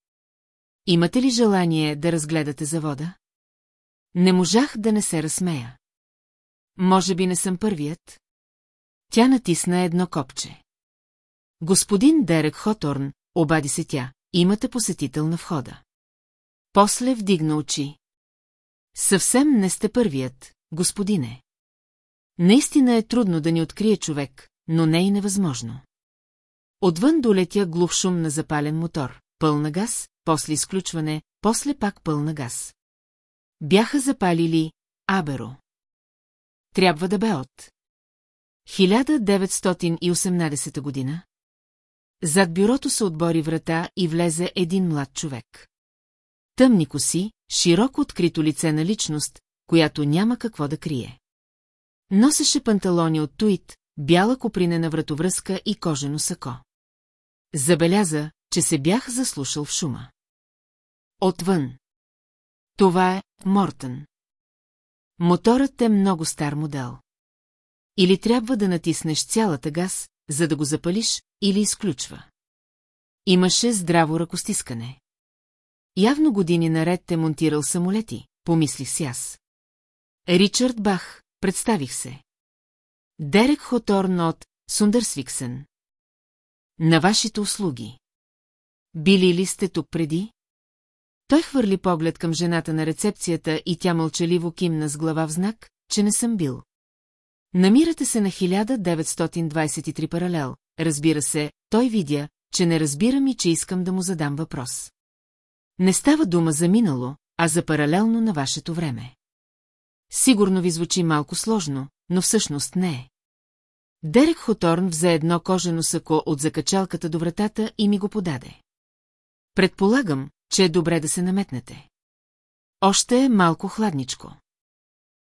Имате ли желание да разгледате завода? Не можах да не се разсмея. Може би не съм първият? Тя натисна едно копче. Господин Дерек Хоторн, обади се тя, имате посетител на входа. После вдигна очи. Съвсем не сте първият, господине. Наистина е трудно да ни открие човек, но не и невъзможно. Отвън долетя глух шум на запален мотор, пълна газ, после изключване, после пак пълна газ. бяха запалили Аберо. Трябва да бе от 1918 година. Зад бюрото се отбори врата и влезе един млад човек. Тъмни коси, широко открито лице на личност, която няма какво да крие. Носеше панталони от туит, бяла копринена вратовръзка и кожено сако. Забеляза, че се бях заслушал в шума. Отвън. Това е Мортън. Моторът е много стар модел. Или трябва да натиснеш цялата газ, за да го запалиш, или изключва. Имаше здраво ръкостискане. Явно години наред те монтирал самолети, помислих си аз. Ричард Бах, представих се. Дерек Хоторн от Сундърсвиксен. На вашите услуги. Били ли сте тук преди? Той хвърли поглед към жената на рецепцията и тя мълчаливо кимна с глава в знак, че не съм бил. Намирате се на 1923 паралел. Разбира се, той видя, че не разбирам и че искам да му задам въпрос. Не става дума за минало, а за паралелно на вашето време. Сигурно ви звучи малко сложно, но всъщност не е. Дерек Хоторн взе едно кожено сако от закачалката до вратата и ми го подаде. Предполагам, че е добре да се наметнете. Още е малко хладничко.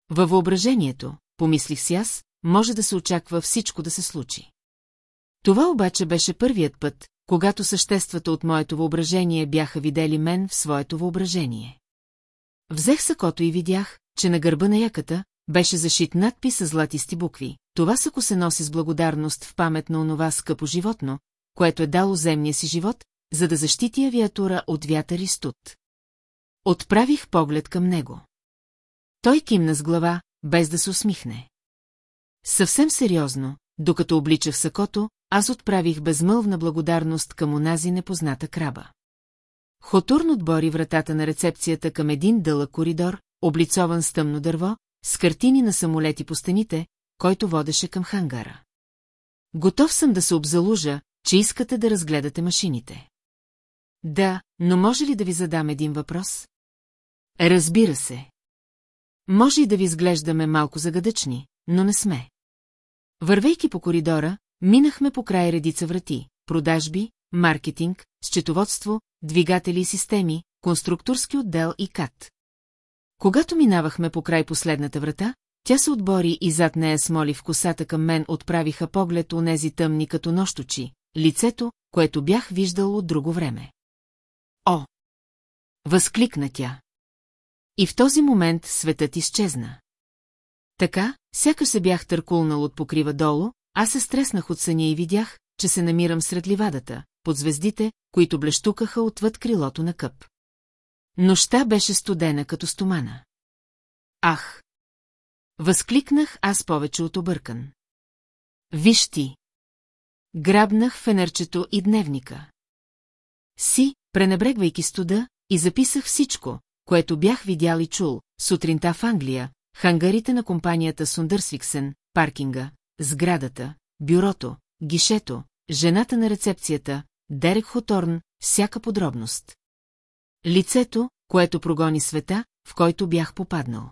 Във въображението, помислих си аз, може да се очаква всичко да се случи. Това обаче беше първият път, когато съществата от моето въображение бяха видели мен в своето въображение. Взех сакото и видях, че на гърба на яката беше зашит надпис с златисти букви. Това сако се носи с благодарност в памет на онова скъпо животно, което е дало земния си живот, за да защити авиатура от вятър и студ. Отправих поглед към него. Той кимна с глава, без да се усмихне. Съвсем сериозно, докато обличах сакото, аз отправих безмълвна благодарност към онази непозната краба. Хотурн отбори вратата на рецепцията към един дълъг коридор, облицован с тъмно дърво, с картини на самолети по стените, който водеше към хангара. Готов съм да се обзалужа, че искате да разгледате машините. Да, но може ли да ви задам един въпрос? Разбира се. Може и да ви изглеждаме малко загадъчни, но не сме. Вървейки по коридора, минахме по край редица врати, продажби, маркетинг, счетоводство, двигатели и системи, конструкторски отдел и кат. Когато минавахме по край последната врата, тя се отбори и зад нея смоли в косата към мен отправиха поглед нези тъмни като нощочи, лицето, което бях виждал от друго време. О! Възкликна тя. И в този момент светът изчезна. Така, сякаш се бях търкулнал от покрива долу, аз се стреснах от съня и видях, че се намирам сред ливадата, под звездите, които блещукаха отвъд крилото на къп. Нощта беше студена като стомана. Ах! Възкликнах аз повече от объркан. Виж ти! Грабнах фенерчето и дневника. Си, пренебрегвайки студа, и записах всичко, което бях видял и чул, сутринта в Англия, хангарите на компанията Сундърсвиксен, паркинга, сградата, бюрото, гишето, жената на рецепцията, Дерек Хоторн, всяка подробност. Лицето, което прогони света, в който бях попаднал.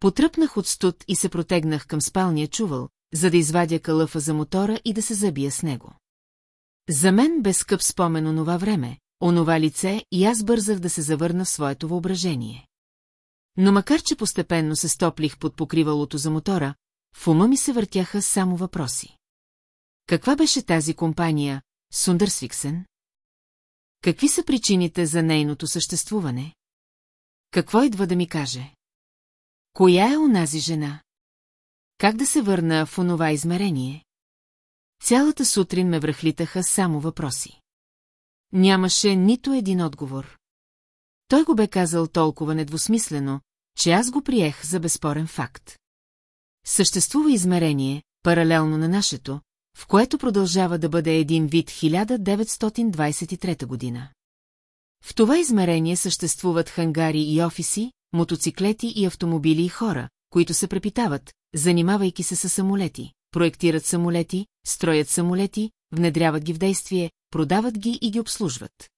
Потръпнах от студ и се протегнах към спалния чувал, за да извадя калъфа за мотора и да се забия с него. За мен бе скъп спомен онова време, онова лице и аз бързах да се завърна в своето въображение. Но макар, че постепенно се стоплих под покривалото за мотора, в ума ми се въртяха само въпроси. Каква беше тази компания, Сундърсвиксен? Какви са причините за нейното съществуване? Какво идва да ми каже? Коя е онази жена? Как да се върна в онова измерение? Цялата сутрин ме връхлитаха само въпроси. Нямаше нито един отговор. Той го бе казал толкова недвусмислено, че аз го приех за безспорен факт. Съществува измерение, паралелно на нашето, в което продължава да бъде един вид 1923 година. В това измерение съществуват хангари и офиси, мотоциклети и автомобили и хора, които се препитават, занимавайки се с самолети, проектират самолети, строят самолети, внедряват ги в действие, продават ги и ги обслужват.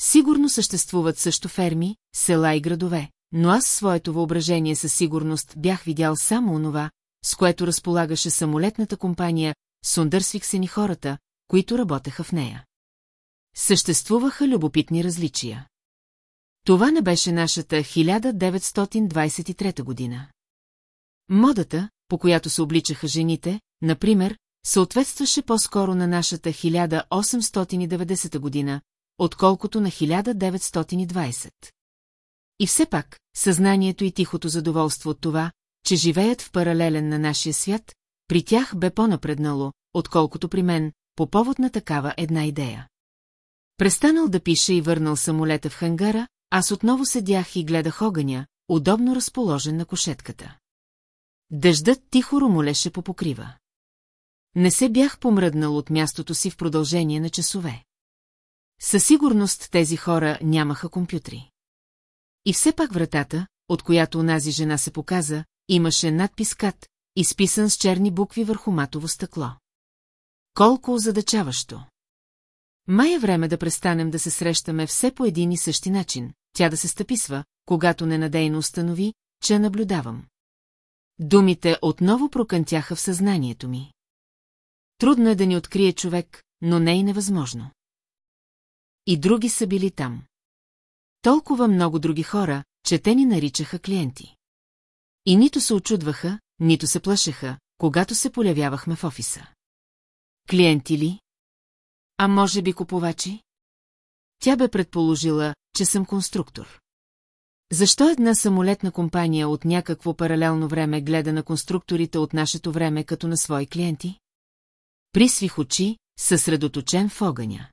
Сигурно съществуват също ферми, села и градове, но аз своето въображение със сигурност бях видял само онова, с което разполагаше самолетната компания Сундърсвиксен и хората, които работеха в нея. Съществуваха любопитни различия. Това не беше нашата 1923 година. Модата, по която се обличаха жените, например, съответстваше по-скоро на нашата 1890 година, отколкото на 1920. И все пак, съзнанието и тихото задоволство от това, че живеят в паралелен на нашия свят, при тях бе по-напреднало, отколкото при мен, по повод на такава една идея. Престанал да пише и върнал самолета в хангара, аз отново седях и гледах огъня, удобно разположен на кошетката. Дъждът тихо ромолеше по покрива. Не се бях помръднал от мястото си в продължение на часове. Със сигурност тези хора нямаха компютри. И все пак вратата, от която онази жена се показа, имаше надпис КАТ, изписан с черни букви върху матово стъкло. Колко озадачаващо! Май е време да престанем да се срещаме все по един и същи начин, тя да се стъписва, когато ненадейно установи, че наблюдавам. Думите отново прокънтяха в съзнанието ми. Трудно е да ни открие човек, но не и невъзможно. И други са били там. Толкова много други хора, че те ни наричаха клиенти. И нито се очудваха, нито се плашеха, когато се полявявахме в офиса. Клиенти ли? А може би купувачи? Тя бе предположила, че съм конструктор. Защо една самолетна компания от някакво паралелно време гледа на конструкторите от нашето време като на свои клиенти? Присвих очи, съсредоточен в огъня.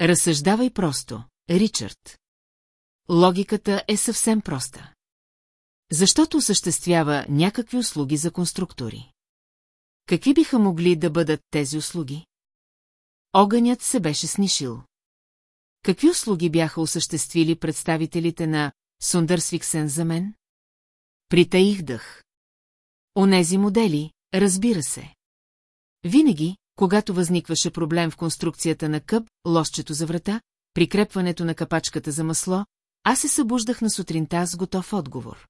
Разсъждавай просто, Ричард. Логиката е съвсем проста. Защото осъществява някакви услуги за конструктори. Какви биха могли да бъдат тези услуги? Огънят се беше снишил. Какви услуги бяха осъществили представителите на Сундърсвиксен за мен? Притаих дъх. Онези модели, разбира се. Винаги, когато възникваше проблем в конструкцията на къп, лосчето за врата, прикрепването на капачката за масло, аз се събуждах на сутринта с готов отговор.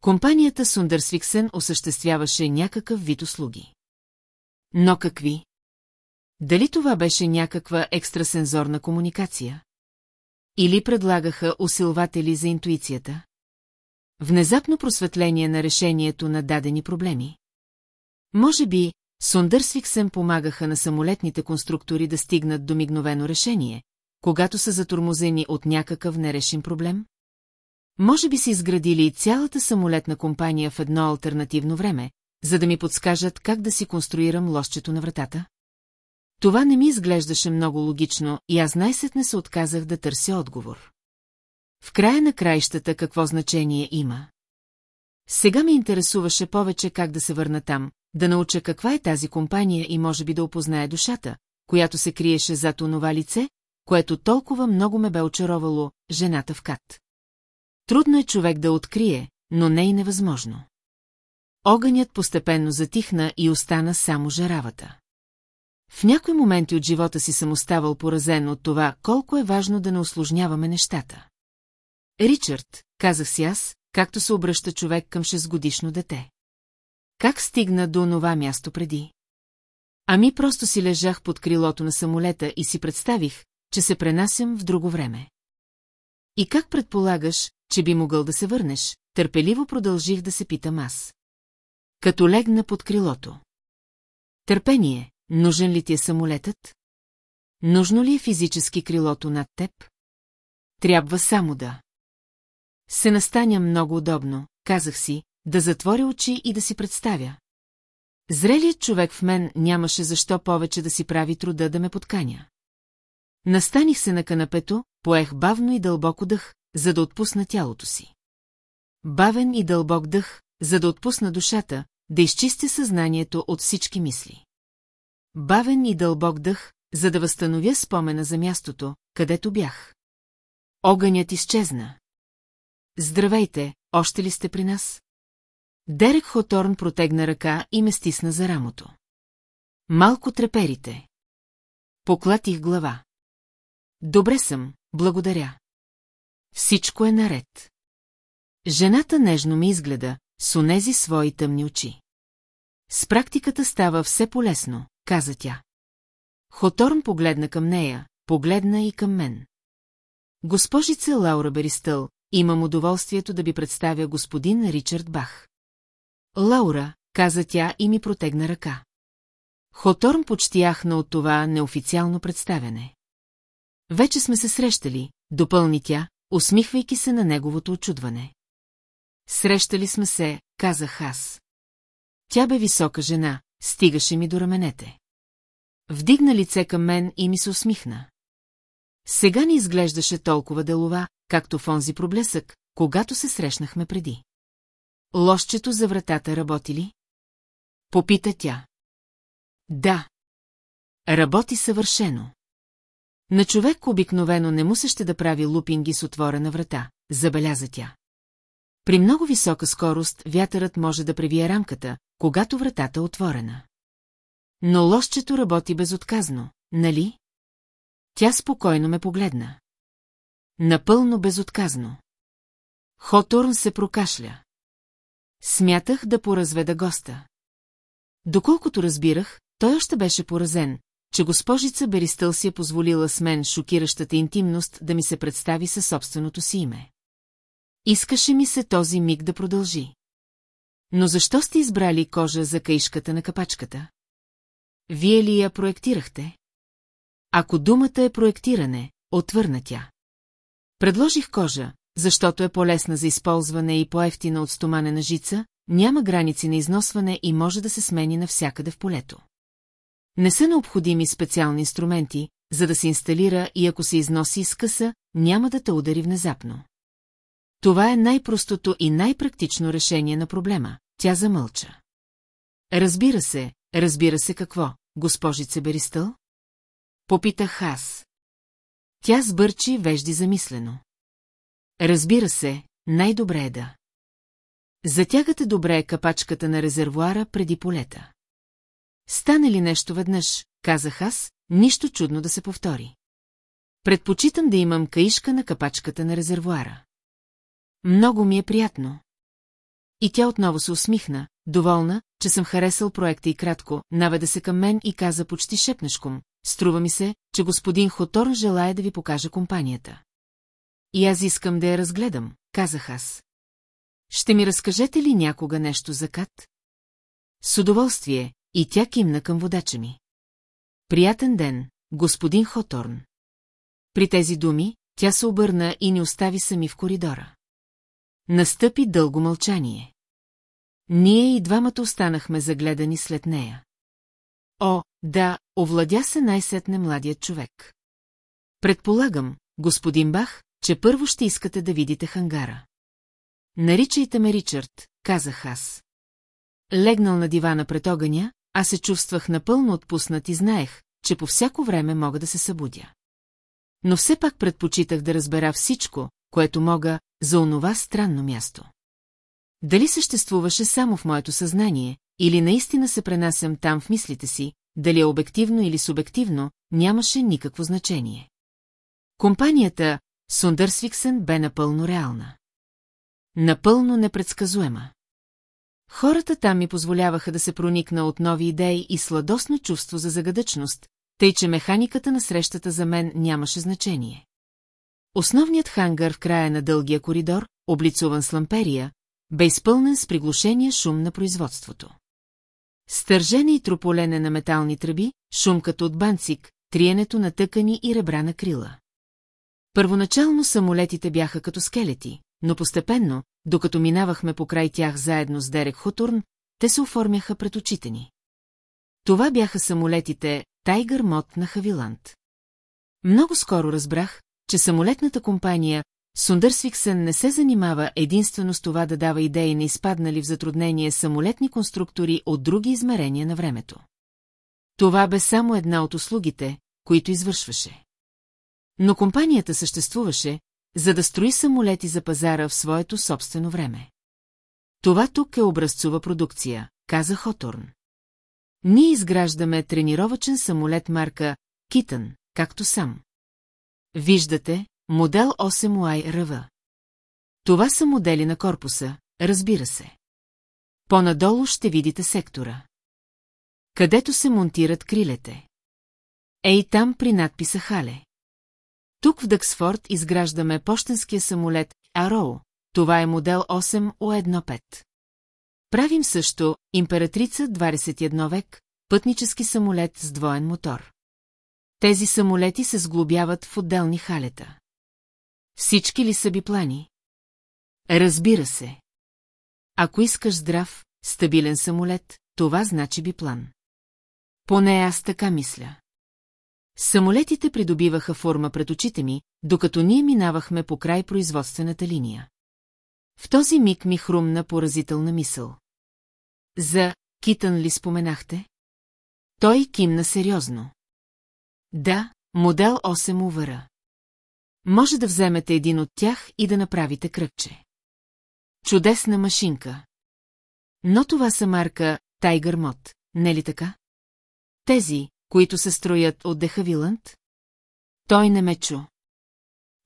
Компанията Сундърсвиксен осъществяваше някакъв вид услуги. Но какви? Дали това беше някаква екстрасензорна комуникация? Или предлагаха усилватели за интуицията? Внезапно просветление на решението на дадени проблеми? Може би, Сундърсвиксен помагаха на самолетните конструктори да стигнат до мигновено решение, когато са затормозени от някакъв нерешен проблем? Може би са изградили и цялата самолетна компания в едно альтернативно време, за да ми подскажат как да си конструирам лосчето на вратата? Това не ми изглеждаше много логично и аз най-сетне се отказах да търся отговор. В края на краищата какво значение има? Сега ме интересуваше повече как да се върна там, да науча каква е тази компания и може би да опознае душата, която се криеше зад онова лице, което толкова много ме бе очаровало, жената в кат. Трудно е човек да открие, но не и невъзможно. Огънят постепенно затихна и остана само жаравата. В някои моменти от живота си съм оставал поразен от това, колко е важно да не осложняваме нещата. Ричард, казах си аз, както се обръща човек към шестгодишно дете. Как стигна до онова място преди? Ами просто си лежах под крилото на самолета и си представих, че се пренасям в друго време. И как предполагаш, че би могъл да се върнеш, търпеливо продължих да се питам аз. Като легна под крилото. Търпение, нужен ли ти е самолетът? Нужно ли е физически крилото над теб? Трябва само да. Се настаня много удобно, казах си, да затворя очи и да си представя. Зрелият човек в мен нямаше защо повече да си прави труда да ме подканя. Настаних се на канапето, поех бавно и дълбоко дъх, за да отпусна тялото си. Бавен и дълбок дъх, за да отпусна душата, да изчистя съзнанието от всички мисли. Бавен и дълбок дъх, за да възстановя спомена за мястото, където бях. Огънят изчезна. Здравейте, още ли сте при нас? Дерек Хоторн протегна ръка и ме стисна за рамото. Малко треперите. Поклатих глава. Добре съм, благодаря. Всичко е наред. Жената нежно ми изгледа, с онези свои тъмни очи. С практиката става все полезно, каза тя. Хоторн погледна към нея, погледна и към мен. Госпожица Лаура Беристъл, имам удоволствието да би представя господин Ричард Бах. Лаура, каза тя и ми протегна ръка. Хоторн почти яхна от това неофициално представяне. Вече сме се срещали, допълни тя, усмихвайки се на неговото очудване. Срещали сме се, казах аз. Тя бе висока жена, стигаше ми до раменете. Вдигна лице към мен и ми се усмихна. Сега ни изглеждаше толкова делова, както в онзи проблесък, когато се срещнахме преди. Лошчето за вратата работи ли? Попита тя. Да. Работи съвършено. На човек обикновено не му се ще да прави лупинги с отворена врата, забеляза тя. При много висока скорост вятърът може да превие рамката, когато вратата е отворена. Но лошчето работи безотказно, нали? Тя спокойно ме погледна. Напълно безотказно. Хоторн се прокашля. Смятах да поразведа госта. Доколкото разбирах, той още беше поразен, че госпожица Беристъл си е позволила с мен шокиращата интимност да ми се представи със собственото си име. Искаше ми се този миг да продължи. Но защо сте избрали кожа за каишката на капачката? Вие ли я проектирахте? Ако думата е проектиране, отвърна тя. Предложих кожа, защото е по-лесна за използване и по-ефтина от стоманена жица, няма граници на износване и може да се смени навсякъде в полето. Не са необходими специални инструменти, за да се инсталира и ако се износи из къса, няма да те удари внезапно. Това е най-простото и най-практично решение на проблема. Тя замълча. Разбира се, разбира се какво, госпожице Беристъл? Попитах аз. Тя сбърчи вежди замислено. Разбира се, най-добре е да. Затягате добре капачката на резервуара преди полета. Стане ли нещо веднъж, казах аз, нищо чудно да се повтори. Предпочитам да имам каишка на капачката на резервуара. Много ми е приятно. И тя отново се усмихна, доволна, че съм харесал проекта и кратко, наведа се към мен и каза почти шепнешком. Струва ми се, че господин Хоторн желая да ви покажа компанията. И аз искам да я разгледам, казах аз. Ще ми разкажете ли някога нещо за Кат? С удоволствие, и тя кимна към водача ми. Приятен ден, господин Хоторн. При тези думи, тя се обърна и ни остави сами в коридора. Настъпи дълго мълчание. Ние и двамата останахме загледани след нея. О, да, овладя се най-сетне младият човек. Предполагам, господин Бах, че първо ще искате да видите хангара. Наричайте ме Ричард, казах аз. Легнал на дивана пред огъня, аз се чувствах напълно отпуснат и знаех, че по всяко време мога да се събудя. Но все пак предпочитах да разбера всичко, което мога, за онова странно място. Дали съществуваше само в моето съзнание, или наистина се пренасям там в мислите си, дали е обективно или субективно, нямаше никакво значение. Компанията Сундърсвиксен бе напълно реална. Напълно непредсказуема. Хората там ми позволяваха да се проникна от нови идеи и сладосно чувство за загадъчност, тъй че механиката на срещата за мен нямаше значение. Основният хангар в края на дългия коридор, облицуван с ламперия, бе изпълнен с приглушения шум на производството. Стържене и трополене на метални тръби, шум като от банцик, триенето на тъкани и ребра на крила. Първоначално самолетите бяха като скелети, но постепенно, докато минавахме по край тях заедно с Дерек Хотурн, те се оформяха пред очите ни. Това бяха самолетите Тайгър Мод на Хавиланд. Много скоро разбрах, че самолетната компания Сундърсвиксън не се занимава единствено с това да дава идеи на изпаднали в затруднение самолетни конструктори от други измерения на времето. Това бе само една от услугите, които извършваше. Но компанията съществуваше, за да строи самолети за пазара в своето собствено време. Това тук е образцова продукция, каза Хоторн. Ние изграждаме тренировачен самолет марка Китън, както сам. Виждате, модел 8Y РВ. Това са модели на корпуса, разбира се. По-надолу ще видите сектора. Където се монтират крилете. Ей там при надписа Хале. Тук в Дъксфорд изграждаме почтенския самолет Ароу. Това е модел 8 О15. Правим също Императрица 21 век, пътнически самолет с двоен мотор. Тези самолети се сглобяват в отделни халета. Всички ли са биплани? Разбира се. Ако искаш здрав, стабилен самолет, това значи биплан. Поне аз така мисля. Самолетите придобиваха форма пред очите ми, докато ние минавахме по край производствената линия. В този миг ми хрумна поразителна мисъл. За Китън ли споменахте? Той кимна сериозно. Да, модел 8 увара. Може да вземете един от тях и да направите кръгче. Чудесна машинка. Но това са марка Тайгър Мод, не ли така? Тези, които се строят от Дехавиланд? Той не ме чу.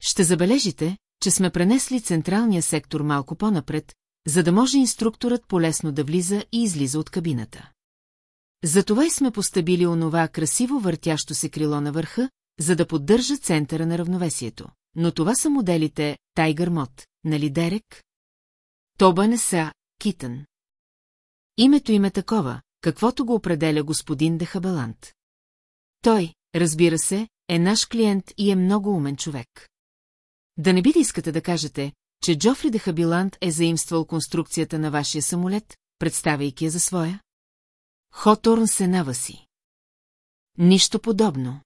Ще забележите, че сме пренесли централния сектор малко по-напред, за да може инструкторът полесно да влиза и излиза от кабината. Затова и сме поставили онова красиво въртящо се крило на върха, за да поддържа центъра на равновесието. Но това са моделите Тайгър Мод, нали Дерек? Тоба не са Китън. Името им е такова, каквото го определя господин Дехабалант. Той, разбира се, е наш клиент и е много умен човек. Да не би да искате да кажете, че Джофри Дехабиланд е заимствал конструкцията на вашия самолет, представяйки я за своя? Хоторн се наваси. Нищо подобно.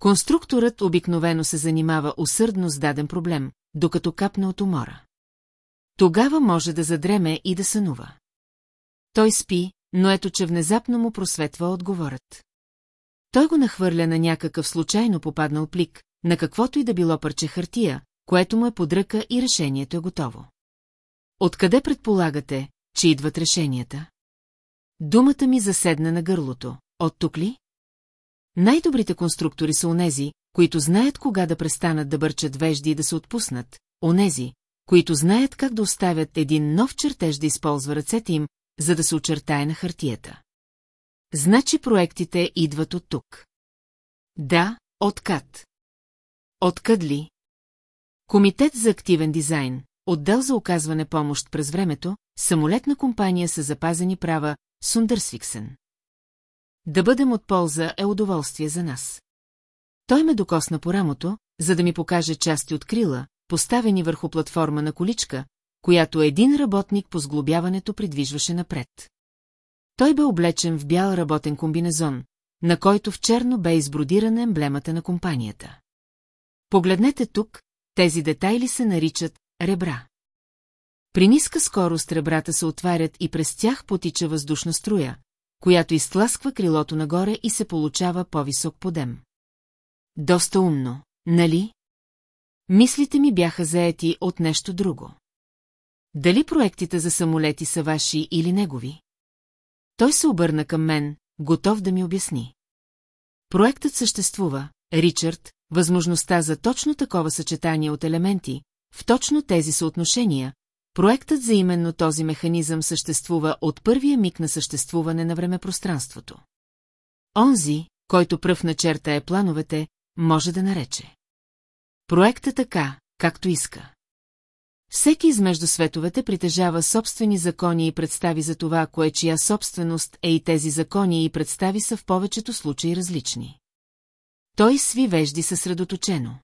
Конструкторът обикновено се занимава усърдно с даден проблем, докато капне от умора. Тогава може да задреме и да сънува. Той спи, но ето, че внезапно му просветва отговорът. Той го нахвърля на някакъв случайно попаднал плик, на каквото и да било парче хартия, което му е под ръка и решението е готово. Откъде предполагате, че идват решенията? Думата ми заседна на гърлото. От тук ли? Най-добрите конструктори са онези, които знаят кога да престанат да бърчат вежди и да се отпуснат, онези, които знаят как да оставят един нов чертеж да използва ръцете им, за да се очертае на хартията. Значи проектите идват от тук. Да, откат. Откъд ли? Комитет за активен дизайн, отдел за оказване помощ през времето, самолетна компания с запазени права, Сундърсвиксен. Да бъдем от полза е удоволствие за нас. Той ме докосна по рамото, за да ми покаже части от крила, поставени върху платформа на количка, която един работник по сглобяването придвижваше напред. Той бе облечен в бял работен комбинезон, на който в черно бе избродирана емблемата на компанията. Погледнете тук, тези детайли се наричат ребра. При ниска скорост ребрата се отварят и през тях потича въздушна струя, която изтласква крилото нагоре и се получава по-висок подем. Доста умно, нали? Мислите ми бяха заети от нещо друго. Дали проектите за самолети са ваши или негови? Той се обърна към мен, готов да ми обясни. Проектът съществува, Ричард, възможността за точно такова съчетание от елементи, в точно тези съотношения, проектът за именно този механизъм съществува от първия миг на съществуване на времепространството. Онзи, който пръв начерта е плановете, може да нарече. Проекта така, както иска. Всеки измежду световете притежава собствени закони и представи за това, кое чия собственост е и тези закони и представи са в повечето случаи различни. Той сви вежди съсредоточено.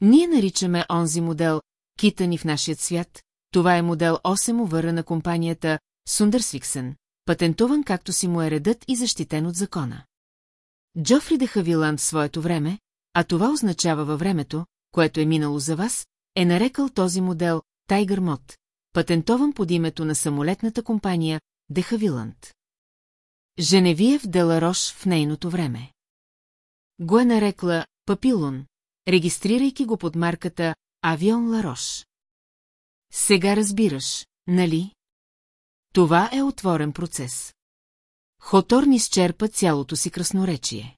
Ние наричаме онзи модел Китани в нашия свят, това е модел 8 увъра на компанията Сундърсвиксен, патентован както си му е редът и защитен от закона. Джофри де Хавиланд в своето време, а това означава във времето, което е минало за вас, е нарекал този модел Тайгър Мод, патентован под името на самолетната компания Дехавиланд. Женевиев Деларош в нейното време. Го е нарекла Папилон, регистрирайки го под марката Авион Ларош. Сега разбираш, нали? Това е отворен процес. Хотор ни изчерпа цялото си красноречие.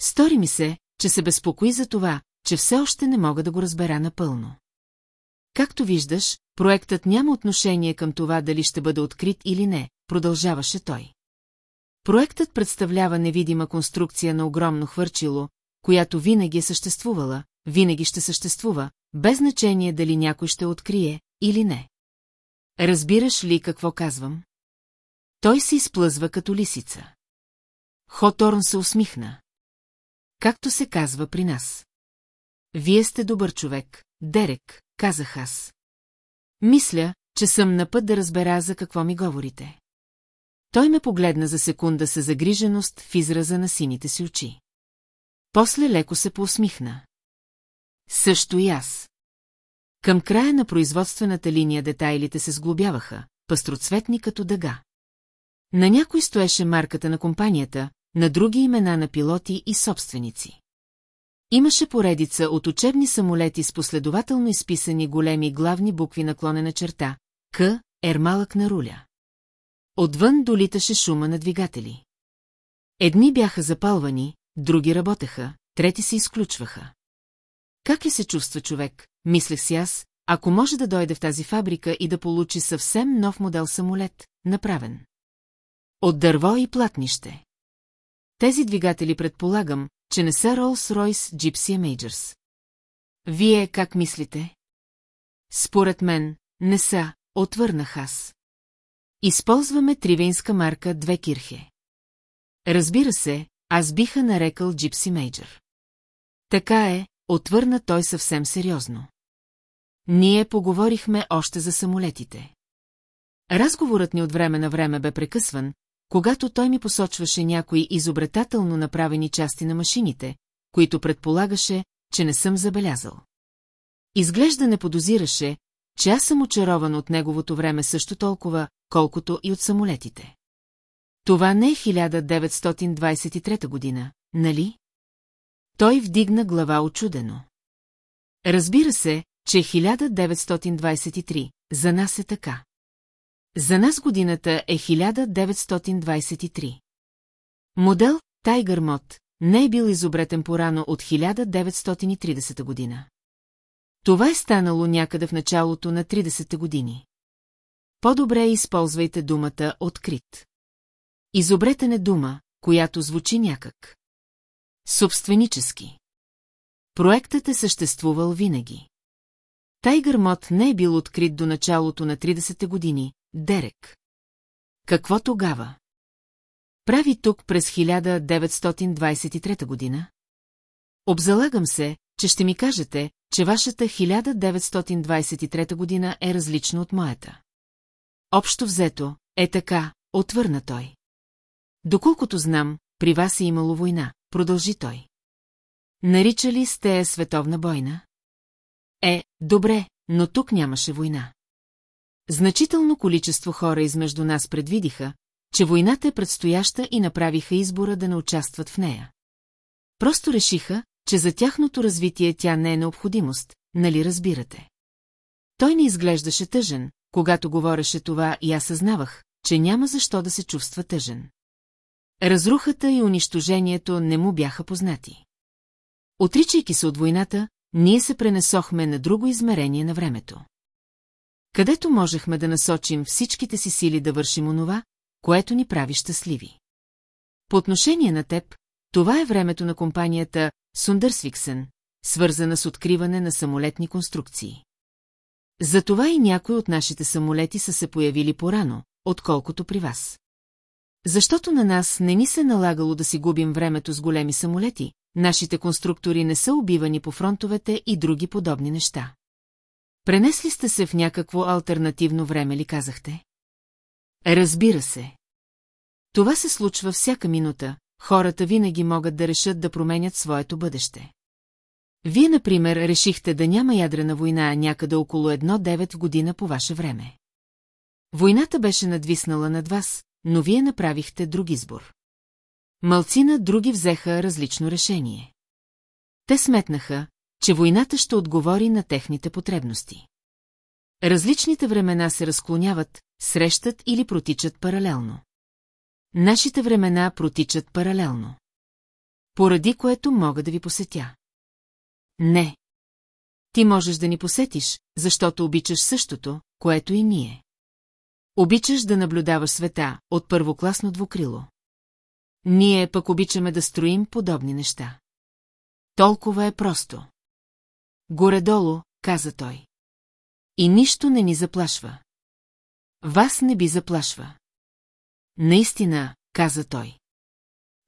Стори ми се, че се безпокои за това, че все още не мога да го разбера напълно. Както виждаш, проектът няма отношение към това дали ще бъде открит или не, продължаваше той. Проектът представлява невидима конструкция на огромно хвърчило, която винаги е съществувала, винаги ще съществува, без значение дали някой ще открие или не. Разбираш ли какво казвам? Той се изплъзва като лисица. Хоторн се усмихна. Както се казва при нас. Вие сте добър човек, Дерек, казах аз. Мисля, че съм на път да разбера за какво ми говорите. Той ме погледна за секунда с загриженост в израза на сините си очи. После леко се поусмихна. Също и аз. Към края на производствената линия детайлите се сглобяваха, пастроцветни като дъга. На някой стоеше марката на компанията, на други имена на пилоти и собственици. Имаше поредица от учебни самолети с последователно изписани големи главни букви наклонена черта, К, ермалък на руля. Отвън долиташе шума на двигатели. Едни бяха запалвани, други работеха, трети се изключваха. Как ли се чувства човек, мислех си аз, ако може да дойде в тази фабрика и да получи съвсем нов модел самолет, направен. От дърво и платнище. Тези двигатели предполагам, че не са Rolls-Royce Gypsy Majors. Вие как мислите? Според мен, не са, отвърнах аз. Използваме тривейнска марка Две кирхе. Разбира се, аз биха нарекал Gypsy Major. Така е, отвърна той съвсем сериозно. Ние поговорихме още за самолетите. Разговорът ни от време на време бе прекъсван, когато той ми посочваше някои изобретателно направени части на машините, които предполагаше, че не съм забелязал. Изглежда не подозираше, че аз съм очарован от неговото време също толкова, колкото и от самолетите. Това не е 1923 година, нали? Той вдигна глава очудено. Разбира се, че 1923, за нас е така. За нас годината е 1923. Модел Тайгър Мод не е бил изобретен порано от 1930 година. Това е станало някъде в началото на 30-те години. По-добре използвайте думата «открит». Изобретен е дума, която звучи някак. Собственически. Проектът е съществувал винаги. Тайгър Мод не е бил открит до началото на 30-те години, Дерек. Какво тогава? Прави тук през 1923 година? Обзалагам се, че ще ми кажете, че вашата 1923 година е различна от моята. Общо взето, е така, отвърна той. Доколкото знам, при вас е имало война, продължи той. Наричали сте е световна бойна? Е, добре, но тук нямаше война. Значително количество хора измежду нас предвидиха, че войната е предстояща и направиха избора да не участват в нея. Просто решиха, че за тяхното развитие тя не е необходимост, нали разбирате? Той не изглеждаше тъжен, когато говореше това и аз съзнавах, че няма защо да се чувства тъжен. Разрухата и унищожението не му бяха познати. Отричайки се от войната, ние се пренесохме на друго измерение на времето. Където можехме да насочим всичките си сили да вършим онова, което ни прави щастливи. По отношение на теб, това е времето на компанията Сундърсвиксен, свързана с откриване на самолетни конструкции. Затова и някои от нашите самолети са се появили порано, отколкото при вас. Защото на нас не ни се налагало да си губим времето с големи самолети, нашите конструктори не са убивани по фронтовете и други подобни неща. Пренесли сте се в някакво альтернативно време ли казахте? Разбира се. Това се случва всяка минута, хората винаги могат да решат да променят своето бъдеще. Вие, например, решихте да няма ядрена война някъде около едно 9 година по ваше време. Войната беше надвиснала над вас, но вие направихте друг избор. Малцина други взеха различно решение. Те сметнаха, че войната ще отговори на техните потребности. Различните времена се разклоняват, срещат или протичат паралелно. Нашите времена протичат паралелно. Поради което мога да ви посетя. Не. Ти можеш да ни посетиш, защото обичаш същото, което и ние. Обичаш да наблюдаваш света от първокласно двукрило. Ние пък обичаме да строим подобни неща. Толкова е просто. Горе-долу, каза той. И нищо не ни заплашва. Вас не би заплашва. Наистина, каза той.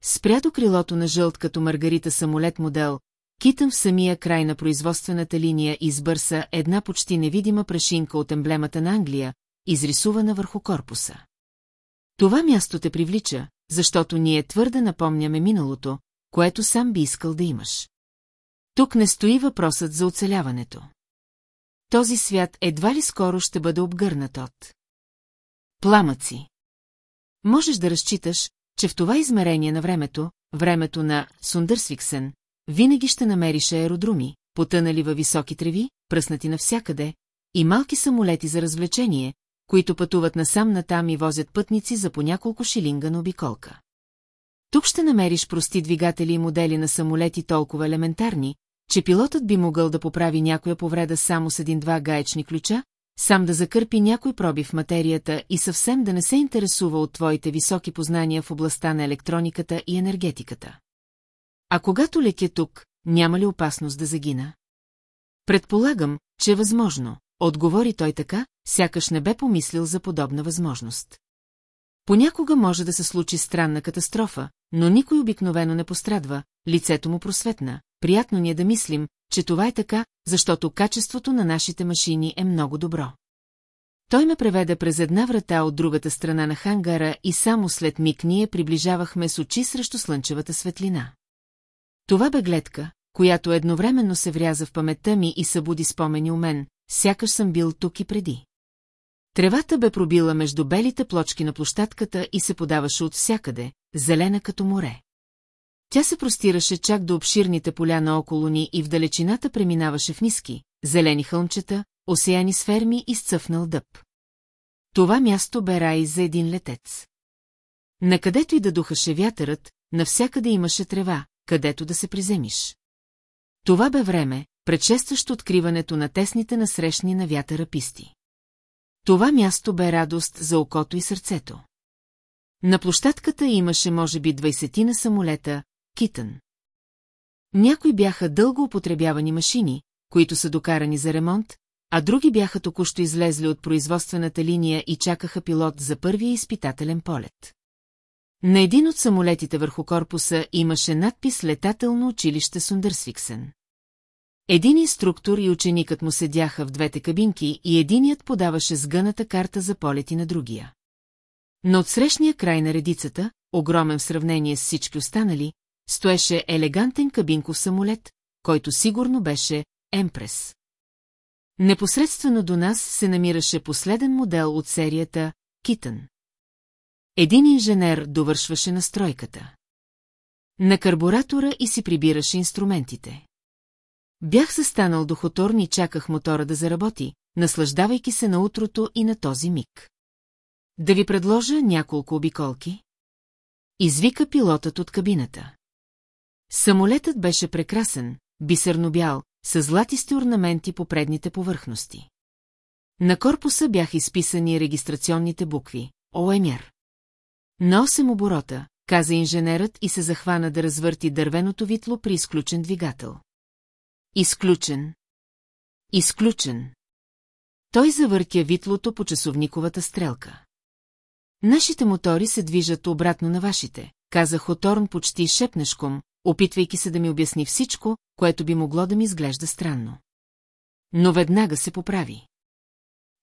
Спря до крилото на жълт като маргарита самолет модел, китам в самия край на производствената линия избърса една почти невидима прашинка от емблемата на Англия, изрисувана върху корпуса. Това място те привлича, защото ние твърде напомняме миналото, което сам би искал да имаш. Тук не стои въпросът за оцеляването. Този свят едва ли скоро ще бъде обгърнат от пламъци. Можеш да разчиташ, че в това измерение на времето, времето на Сундърсвиксен, винаги ще намериш аеродруми, потънали във високи треви, пръснати навсякъде, и малки самолети за развлечение, които пътуват насам натам и возят пътници за по няколко шилинга на обиколка. Тук ще намериш прости двигатели и модели на самолети толкова елементарни, че пилотът би могъл да поправи някоя повреда само с един-два гаечни ключа, сам да закърпи някой проби в материята и съвсем да не се интересува от твоите високи познания в областта на електрониката и енергетиката. А когато лекя тук, няма ли опасност да загина? Предполагам, че е възможно, отговори той така, сякаш не бе помислил за подобна възможност. Понякога може да се случи странна катастрофа, но никой обикновено не пострадва, лицето му просветна. Приятно ни е да мислим, че това е така, защото качеството на нашите машини е много добро. Той ме преведе през една врата от другата страна на хангара и само след миг ние приближавахме с очи срещу слънчевата светлина. Това бе гледка, която едновременно се вряза в паметта ми и събуди спомени у мен, сякаш съм бил тук и преди. Тревата бе пробила между белите плочки на площадката и се подаваше от всякъде, зелена като море. Тя се простираше чак до обширните поля наоколо ни и в далечината преминаваше в ниски, зелени хълмчета, осеяни с ферми и сцъфнал дъб. Това място бе рай за един летец. Накъдето и да духаше вятърът, навсякъде имаше трева, където да се приземиш. Това бе време, предшестващо откриването на тесните насрещни на вятъра писти. Това място бе радост за окото и сърцето. На площадката имаше може би двайсетина самолета, Китън. Някои бяха дълго употребявани машини, които са докарани за ремонт, а други бяха току-що излезли от производствената линия и чакаха пилот за първия изпитателен полет. На един от самолетите върху корпуса имаше надпис Летателно училище Сундърсвиксен. Един инструктор и ученикът му седяха в двете кабинки и единият подаваше сгъната карта за полети на другия. Но от срещния край на редицата, огромен в сравнение с всички останали, стоеше елегантен кабинков самолет, който сигурно беше Емпрес. Непосредствено до нас се намираше последен модел от серията Китън. Един инженер довършваше настройката. На карбуратора и си прибираше инструментите. Бях се станал до хоторни и чаках мотора да заработи, наслаждавайки се на утрото и на този миг. Да ви предложа няколко обиколки? Извика пилотът от кабината. Самолетът беше прекрасен, бисерно бял, с златисти орнаменти по предните повърхности. На корпуса бяха изписани регистрационните букви ОМР. На 8 оборота, каза инженерът и се захвана да развърти дървеното витло при изключен двигател. Изключен. Изключен. Той завъртя витлото по часовниковата стрелка. Нашите мотори се движат обратно на вашите, каза Хоторн почти шепнешком, опитвайки се да ми обясни всичко, което би могло да ми изглежда странно. Но веднага се поправи.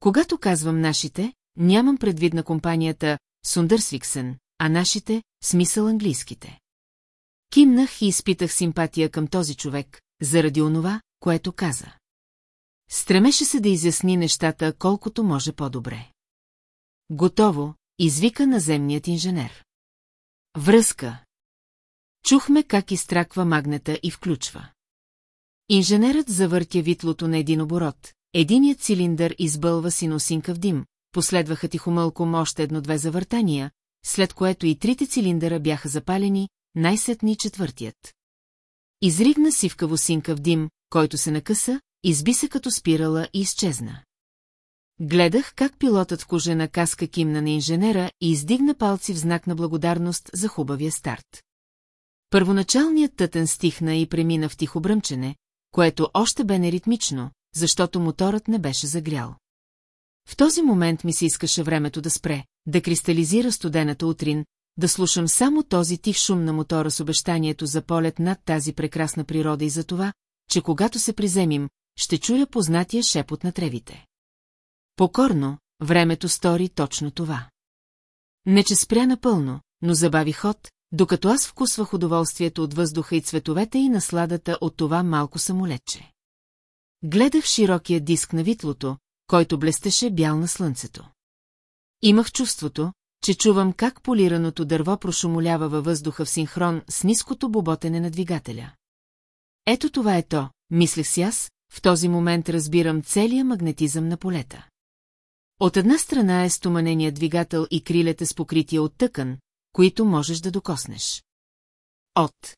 Когато казвам нашите, нямам предвид на компанията Сундърсвиксен, а нашите, смисъл английските. Кимнах и изпитах симпатия към този човек, заради онова, което каза. Стремеше се да изясни нещата колкото може по-добре. Готово, извика наземният инженер. Връзка. Чухме как изтраква магнета и включва. Инженерът завъртя витлото на един оборот. Единият цилиндър избълва синусинка в дим, последваха тихомълком още едно-две завъртания, след което и трите цилиндъра бяха запалени, най-сетни четвъртият. Изригна сивкаво синка в дим, който се накъса, изби се като спирала и изчезна. Гледах как пилотът в кожена каска кимна на инженера и издигна палци в знак на благодарност за хубавия старт. Първоначалният тътен стихна и премина в тихо бръмчене, което още бе неритмично, защото моторът не беше загрял. В този момент ми се искаше времето да спре, да кристализира студената утрин, да слушам само този тих шум на мотора с обещанието за полет над тази прекрасна природа и за това, че когато се приземим, ще чуя познатия шепот на тревите. Покорно, времето стори точно това. Не че спря напълно, но забави ход, докато аз вкусвах удоволствието от въздуха и цветовете и насладата от това малко самолетче. Гледах широкия диск на витлото, който блестеше бял на слънцето. Имах чувството, че чувам как полираното дърво прошумолява във въздуха в синхрон с ниското боботене на двигателя. Ето това е то, мислех си аз, в този момент разбирам целия магнетизъм на полета. От една страна е стоманения двигател и крилете с покритие от тъкан, които можеш да докоснеш. От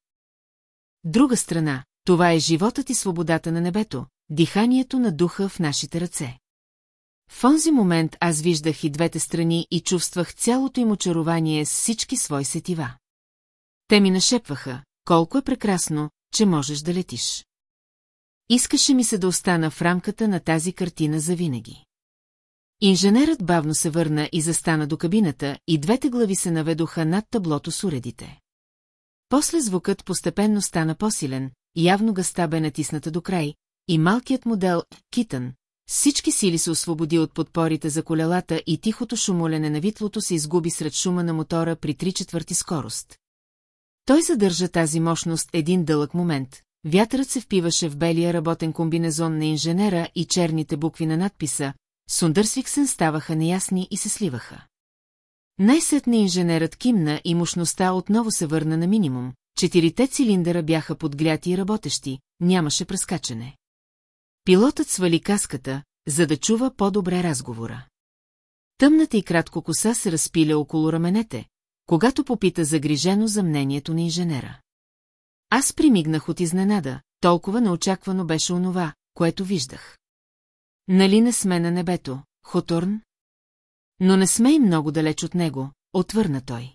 друга страна, това е животът и свободата на небето, диханието на духа в нашите ръце. В онзи момент аз виждах и двете страни и чувствах цялото им очарование с всички свои сетива. Те ми нашепваха, колко е прекрасно, че можеш да летиш. Искаше ми се да остана в рамката на тази картина завинаги. Инженерът бавно се върна и застана до кабината, и двете глави се наведоха над таблото с уредите. После звукът постепенно стана по-силен, явно гъста бе натисната до край, и малкият модел, Китън, всички сили се освободи от подпорите за колелата и тихото шумолене на витлото се изгуби сред шума на мотора при три четвърти скорост. Той задържа тази мощност един дълъг момент. Вятърът се впиваше в белия работен комбинезон на инженера и черните букви на надписа Сундърсвиксен ставаха неясни и се сливаха. Най-сетне инженерът кимна и мощността отново се върна на минимум. Четирите цилиндъра бяха подгляти и работещи, нямаше прескачане. Пилотът свали каската, за да чува по-добре разговора. Тъмната и кратко коса се разпиля около раменете, когато попита загрижено за мнението на инженера. Аз примигнах от изненада, толкова неочаквано беше онова, което виждах. Нали не сме на небето, Хоторн? Но не сме и много далеч от него, отвърна той.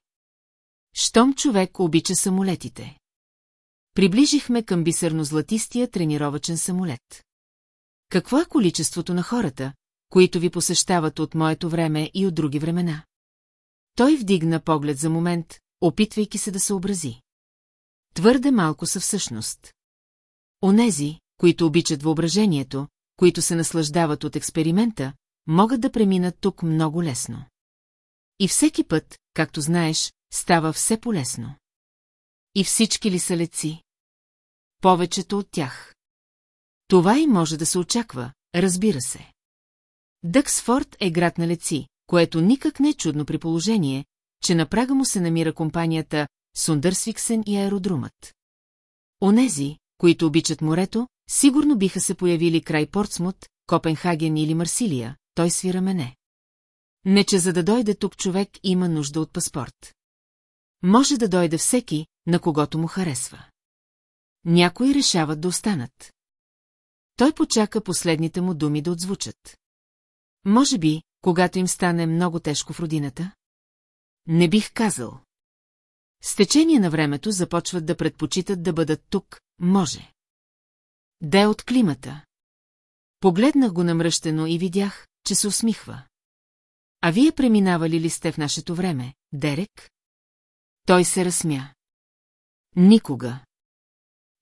Щом човек обича самолетите. Приближихме към бисерно-златистия тренировачен самолет. Какво е количеството на хората, които ви посещават от моето време и от други времена? Той вдигна поглед за момент, опитвайки се да се образи. Твърде малко са всъщност. Онези, които обичат въображението, които се наслаждават от експеримента, могат да преминат тук много лесно. И всеки път, както знаеш, става все по-лесно. И всички ли са леци? Повечето от тях. Това и може да се очаква, разбира се. Дъксфорд е град на леци, което никак не е чудно при положение, че на прага му се намира компанията Сундърсвиксен и аеродрумът. Онези, които обичат морето, сигурно биха се появили край Портсмут, Копенхаген или Марсилия, той свира мене. Не, че за да дойде тук човек има нужда от паспорт. Може да дойде всеки, на когото му харесва. Някои решават да останат. Той почака последните му думи да отзвучат. Може би, когато им стане много тежко в родината? Не бих казал. С течение на времето започват да предпочитат да бъдат тук, може. Де от климата. Погледнах го намръщено и видях, че се усмихва. А вие преминавали ли сте в нашето време, Дерек? Той се разсмя. Никога.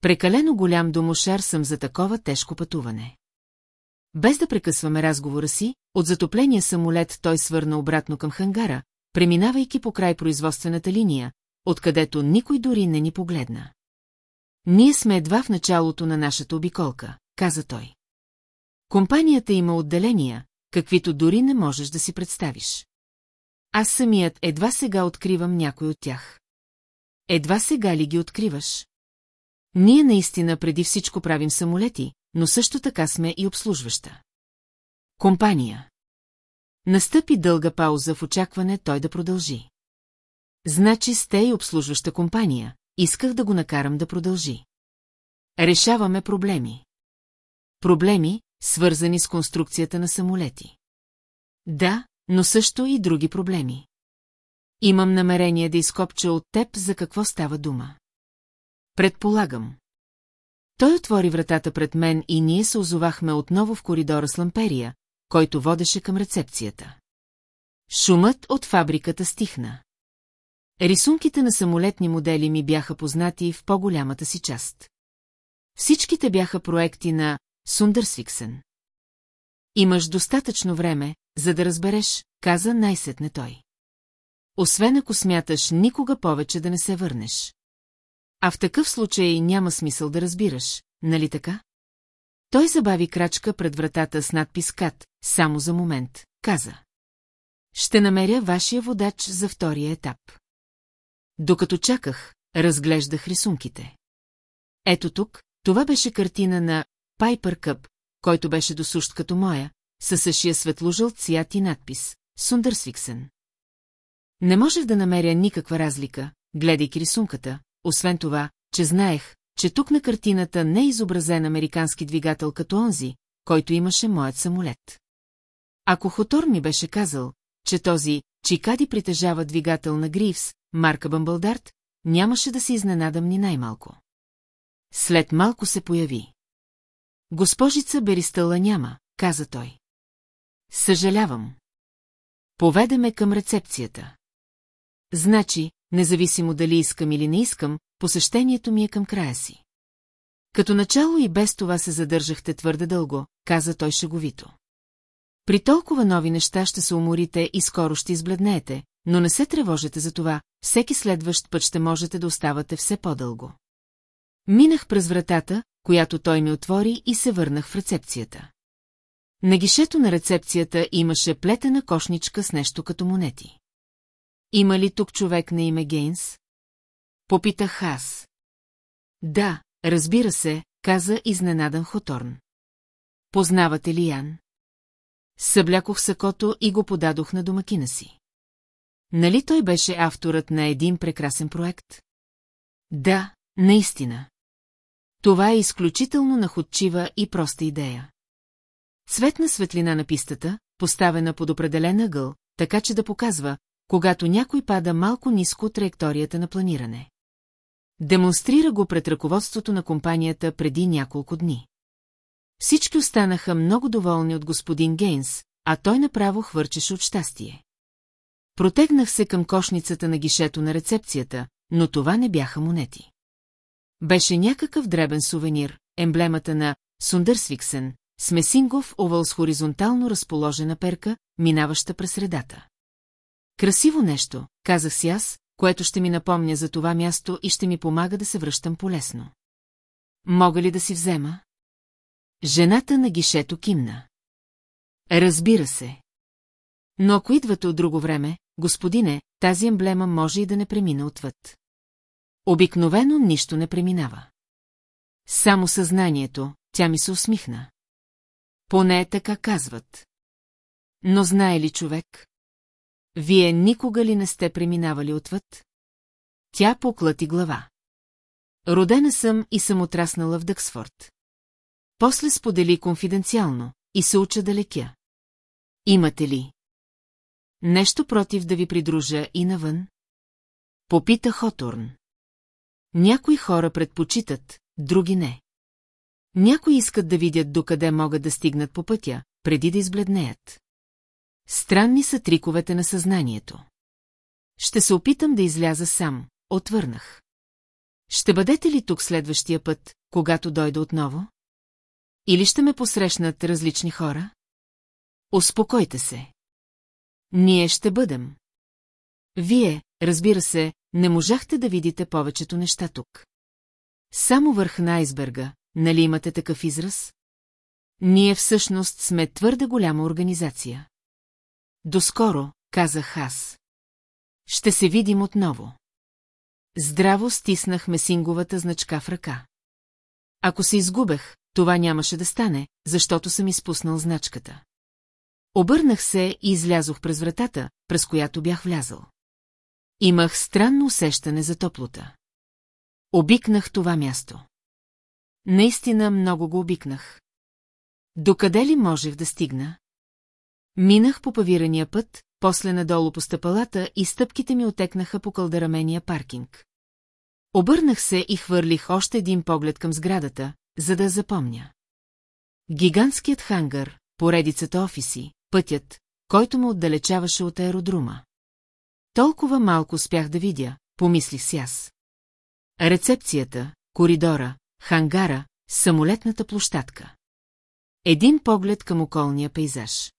Прекалено голям домошар съм за такова тежко пътуване. Без да прекъсваме разговора си, от затопления самолет той свърна обратно към хангара, преминавайки по край производствената линия, откъдето никой дори не ни погледна. Ние сме едва в началото на нашата обиколка, каза той. Компанията има отделения, каквито дори не можеш да си представиш. Аз самият едва сега откривам някой от тях. Едва сега ли ги откриваш? Ние наистина преди всичко правим самолети, но също така сме и обслужваща. Компания. Настъпи дълга пауза в очакване той да продължи. Значи сте и обслужваща компания, исках да го накарам да продължи. Решаваме проблеми. проблеми, свързани с конструкцията на самолети. Да, но също и други проблеми. Имам намерение да изкопча от теб за какво става дума. Предполагам. Той отвори вратата пред мен и ние се озовахме отново в коридора с ламперия, който водеше към рецепцията. Шумът от фабриката стихна. Рисунките на самолетни модели ми бяха познати в по-голямата си част. Всичките бяха проекти на Сундърсвиксен. Имаш достатъчно време, за да разбереш, каза най-сетне той. Освен ако смяташ никога повече да не се върнеш. А в такъв случай няма смисъл да разбираш, нали така? Той забави крачка пред вратата с надпис КАТ, само за момент, каза. Ще намеря вашия водач за втория етап. Докато чаках, разглеждах рисунките. Ето тук, това беше картина на Пайпер Къп, който беше досущ като моя, със същия светложълт цвят и надпис Сундърсвиксен. Не можех да намеря никаква разлика, гледайки рисунката, освен това, че знаех, че тук на картината не е изобразен американски двигател като онзи, който имаше моят самолет. Ако Хотор ми беше казал, че този Чикади притежава двигател на Гривс, марка Бъмбълдарт, нямаше да се изненадам ни най-малко. След малко се появи. Госпожица Беристъла няма, каза той. Съжалявам. Поведе ме към рецепцията. Значи, независимо дали искам или не искам, посещението ми е към края си. Като начало и без това се задържахте твърде дълго, каза той шеговито. При толкова нови неща ще се уморите и скоро ще избледнеете, но не се тревожете за това, всеки следващ път ще можете да оставате все по-дълго. Минах през вратата, която той ми отвори и се върнах в рецепцията. На гишето на рецепцията имаше плетена кошничка с нещо като монети. Има ли тук човек на име Гейнс? Попитах аз. Да, разбира се, каза изненадан Хоторн. Познавате ли Ян? Съблякох сакото и го подадох на домакина си. Нали той беше авторът на един прекрасен проект? Да, наистина. Това е изключително находчива и проста идея. Цветна светлина на пистата, поставена под определен ъгъл, така че да показва, когато някой пада малко ниско от траекторията на планиране. Демонстрира го пред ръководството на компанията преди няколко дни. Всички останаха много доволни от господин Гейнс, а той направо хвърчеше от щастие. Протегнах се към кошницата на гишето на рецепцията, но това не бяха монети. Беше някакъв дребен сувенир, емблемата на Сундърсвиксен, смесингов овал с хоризонтално разположена перка, минаваща през средата. Красиво нещо, казах си аз, което ще ми напомня за това място и ще ми помага да се връщам полесно. Мога ли да си взема? Жената на гишето кимна. Разбира се. Но ако идвате от друго време, господине, тази емблема може и да не премина отвъд. Обикновено нищо не преминава. Само съзнанието, тя ми се усмихна. Поне така казват. Но знае ли човек? Вие никога ли не сте преминавали отвъд? Тя поклати глава. Родена съм и съм отраснала в Дъксфорд. После сподели конфиденциално и се уча да лекя. Имате ли? Нещо против да ви придружа и навън? Попита Хотурн. Някои хора предпочитат, други не. Някои искат да видят докъде могат да стигнат по пътя, преди да избледнеят. Странни са триковете на съзнанието. Ще се опитам да изляза сам, отвърнах. Ще бъдете ли тук следващия път, когато дойда отново? Или ще ме посрещнат различни хора? Успокойте се. Ние ще бъдем. Вие, разбира се, не можахте да видите повечето неща тук. Само върх на айсберга, нали имате такъв израз? Ние всъщност сме твърде голяма организация. Доскоро, казах аз. Ще се видим отново. Здраво стиснах месинговата значка в ръка. Ако се изгубех, това нямаше да стане, защото съм изпуснал значката. Обърнах се и излязох през вратата, през която бях влязъл. Имах странно усещане за топлота. Обикнах това място. Наистина много го обикнах. Докъде ли можех да стигна? Минах по павирания път, после надолу по стъпалата и стъпките ми отекнаха по кълдарамения паркинг. Обърнах се и хвърлих още един поглед към сградата, за да запомня. Гигантският хангар, поредицата офиси, пътят, който му отдалечаваше от аеродрума. Толкова малко успях да видя, помислих си аз. Рецепцията, коридора, хангара, самолетната площадка. Един поглед към околния пейзаж.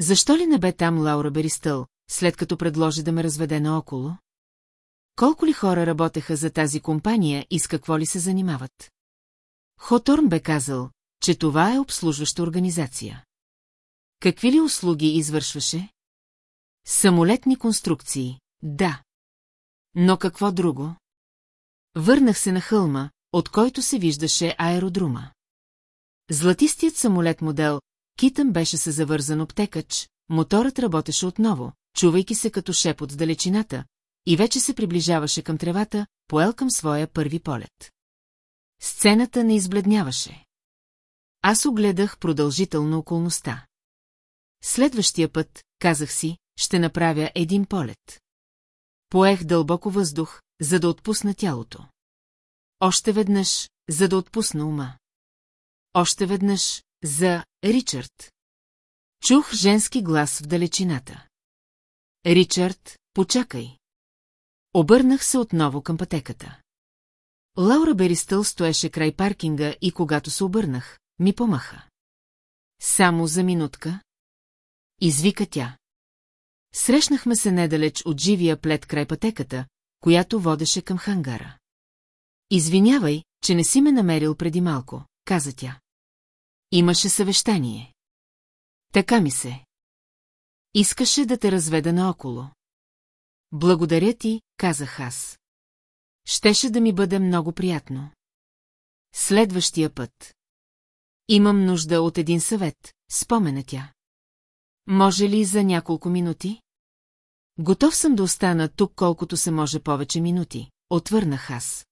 Защо ли не бе там Лаура Беристъл, след като предложи да ме разведе наоколо? Колко ли хора работеха за тази компания и с какво ли се занимават? Хоторн бе казал, че това е обслужваща организация. Какви ли услуги извършваше? Самолетни конструкции, да. Но какво друго? Върнах се на хълма, от който се виждаше аеродрума. Златистият самолет модел Китъм беше се завързан обтекач, моторът работеше отново, чувайки се като шепот с далечината, и вече се приближаваше към тревата, поел към своя първи полет. Сцената не избледняваше. Аз огледах продължително околността. Следващия път, казах си, ще направя един полет. Поех дълбоко въздух, за да отпусна тялото. Още веднъж, за да отпусна ума. Още веднъж, за Ричард. Чух женски глас в далечината. Ричард, почакай. Обърнах се отново към пътеката. Лаура Беристъл стоеше край паркинга и когато се обърнах, ми помаха. Само за минутка. Извика тя. Срещнахме се недалеч от живия плед край пътеката, която водеше към хангара. Извинявай, че не си ме намерил преди малко, каза тя. Имаше съвещание. Така ми се. Искаше да те разведа наоколо. Благодаря ти, казах аз. Щеше да ми бъде много приятно. Следващия път. Имам нужда от един съвет, спомена тя. Може ли за няколко минути? Готов съм да остана тук колкото се може повече минути, отвърнах аз.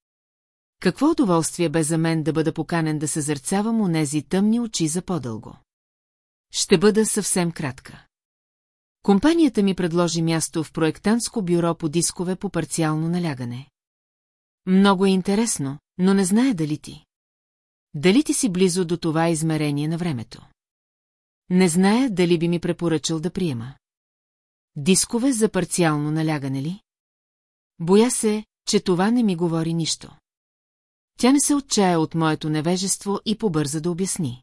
Какво удоволствие бе за мен да бъда поканен да съзерцавам онези тъмни очи за по-дълго. Ще бъда съвсем кратка. Компанията ми предложи място в проектантско бюро по дискове по парциално налягане. Много е интересно, но не знае дали ти. Дали ти си близо до това измерение на времето. Не зная дали би ми препоръчал да приема. Дискове за парциално налягане ли? Боя се, че това не ми говори нищо. Тя не се отчая от моето невежество и побърза да обясни.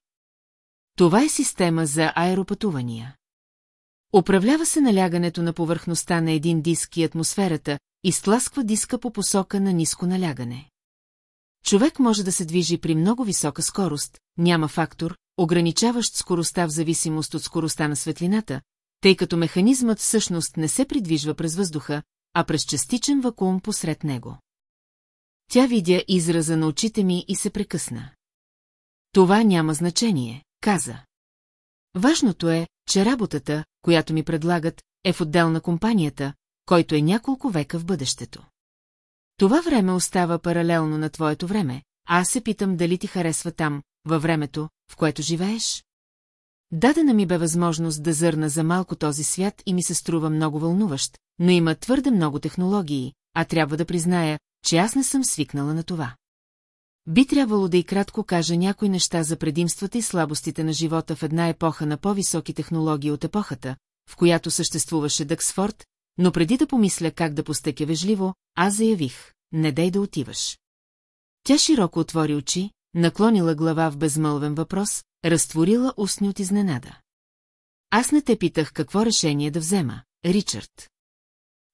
Това е система за аеропътувания. Управлява се налягането на повърхността на един диск и атмосферата и стласква диска по посока на ниско налягане. Човек може да се движи при много висока скорост, няма фактор, ограничаващ скоростта в зависимост от скоростта на светлината, тъй като механизмът всъщност не се придвижва през въздуха, а през частичен вакуум посред него. Тя видя израза на очите ми и се прекъсна. Това няма значение, каза. Важното е, че работата, която ми предлагат, е в отдел на компанията, който е няколко века в бъдещето. Това време остава паралелно на твоето време, а аз се питам дали ти харесва там, във времето, в което живееш? Дадена ми бе възможност да зърна за малко този свят и ми се струва много вълнуващ, но има твърде много технологии, а трябва да призная, че аз не съм свикнала на това. Би трябвало да и кратко кажа някои неща за предимствата и слабостите на живота в една епоха на по-високи технологии от епохата, в която съществуваше Дъксфорд, но преди да помисля как да постъкя вежливо, аз заявих, не дай да отиваш. Тя широко отвори очи, наклонила глава в безмълвен въпрос, разтворила устни от изненада. Аз не те питах какво решение да взема, Ричард.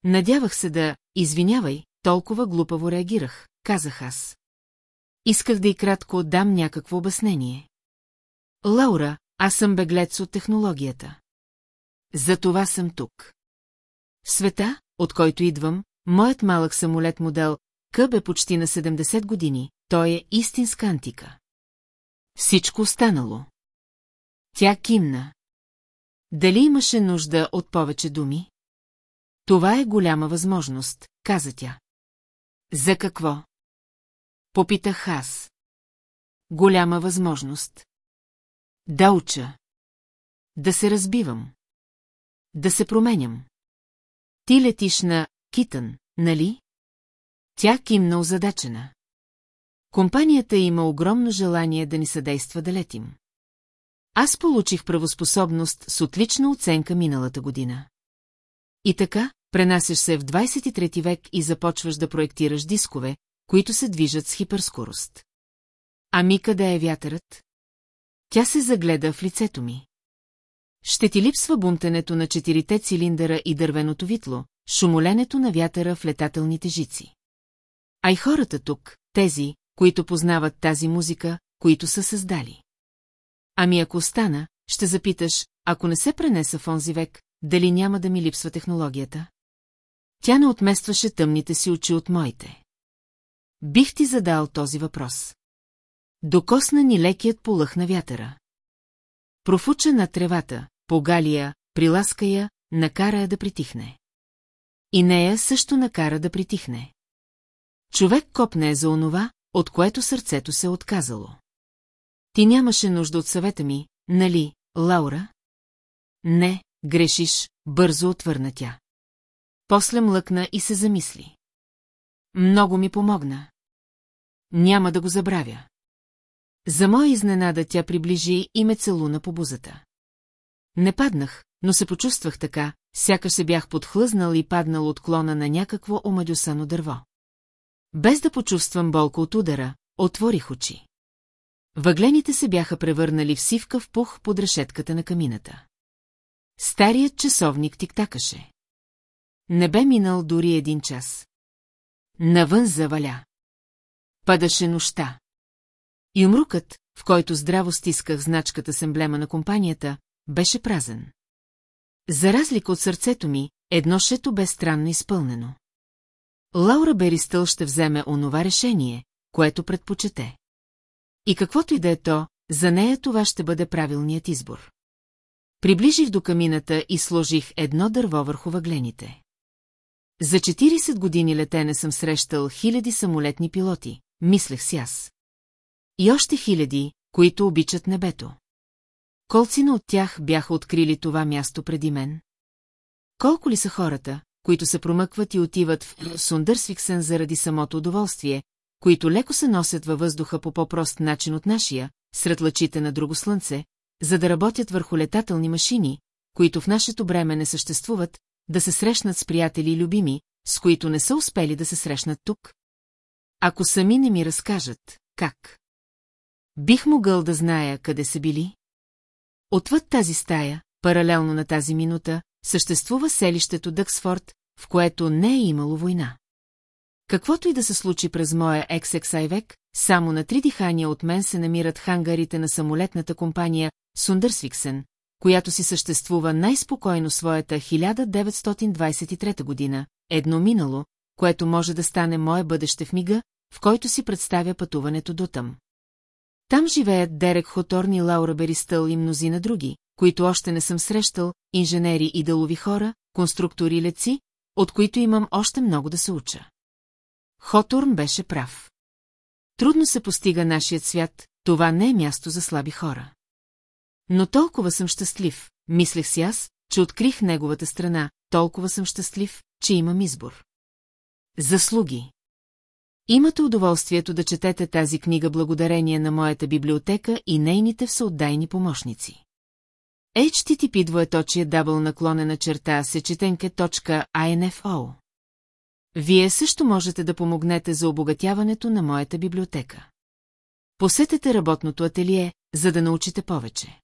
Надявах се да, извинявай, толкова глупаво реагирах, казах аз. Исках да и кратко дам някакво обяснение. Лаура, аз съм беглец от технологията. За това съм тук. Света, от който идвам, моят малък самолет модел Къб е почти на 70 години, той е истинска антика. Всичко останало. Тя кимна. Дали имаше нужда от повече думи? Това е голяма възможност, каза тя. За какво? Попитах аз. Голяма възможност. Да уча. Да се разбивам. Да се променям. Ти летиш на Китън, нали? Тя кимна озадачена. Компанията има огромно желание да ни съдейства да летим. Аз получих правоспособност с отлична оценка миналата година. И така, пренасяш се в 23 век и започваш да проектираш дискове, които се движат с хиперскорост. Ами къде е вятърът? Тя се загледа в лицето ми. Ще ти липсва бунтенето на четирите цилиндъра и дървеното витло, шумоленето на вятъра в летателните жици. А и хората тук, тези, които познават тази музика, които са създали. Ами ако остана, ще запиташ, ако не се пренеса в онзи век, дали няма да ми липсва технологията? Тя не отместваше тъмните си очи от моите. Бих ти задал този въпрос. Докосна ни лекият полъх на вятъра. Профуча на тревата, погалия, приласка я, накара я да притихне. И нея също накара да притихне. Човек копне за онова, от което сърцето се е отказало. Ти нямаше нужда от съвета ми, нали, Лаура? Не, грешиш, бързо отвърна тя. После млъкна и се замисли. Много ми помогна. Няма да го забравя. За моя изненада тя приближи и ме целуна по бузата. Не паднах, но се почувствах така, сякаш се бях подхлъзнал и паднал от клона на някакво омадюсано дърво. Без да почувствам болка от удара, отворих очи. Въглените се бяха превърнали в сивка в пух под решетката на камината. Старият часовник тиктакаше. Не бе минал дори един час. Навън заваля. Падаше нощта. И умрукът, в който здраво стисках значката с емблема на компанията, беше празен. За разлика от сърцето ми, едно шето бе странно изпълнено. Лаура Беристъл ще вземе онова решение, което предпочете. И каквото и да е то, за нея това ще бъде правилният избор. Приближих до камината и сложих едно дърво върху въглените. За 40 години летене съм срещал хиляди самолетни пилоти, мислех си аз. И още хиляди, които обичат небето. Колцина от тях бяха открили това място преди мен. Колко ли са хората, които се промъкват и отиват в Сундърсвиксен заради самото удоволствие, които леко се носят във въздуха по по-прост начин от нашия, сред лъчите на друго слънце, за да работят върху летателни машини, които в нашето време не съществуват, да се срещнат с приятели и любими, с които не са успели да се срещнат тук? Ако сами не ми разкажат, как? Бих могъл да зная къде са били? Отвъд тази стая, паралелно на тази минута, съществува селището Дъксфорд, в което не е имало война. Каквото и да се случи през моя XXI век, само на три дихания от мен се намират хангарите на самолетната компания Сундърсвиксен, която си съществува най-спокойно своята 1923 година, едно минало, което може да стане мое бъдеще в мига, в който си представя пътуването до там. Там живеят Дерек Хоторни Лаура Беристъл и мнозина други, които още не съм срещал, инженери и делови хора, конструктори и леци, от които имам още много да се уча. Хоторн беше прав. Трудно се постига нашият свят, това не е място за слаби хора. Но толкова съм щастлив, мислех си аз, че открих неговата страна, толкова съм щастлив, че имам избор. Заслуги Имате удоволствието да четете тази книга благодарение на моята библиотека и нейните всеотдайни помощници. HTTP двоеточие дабл наклонена черта сечетенке.info Вие също можете да помогнете за обогатяването на моята библиотека. Посетете работното ателие, за да научите повече.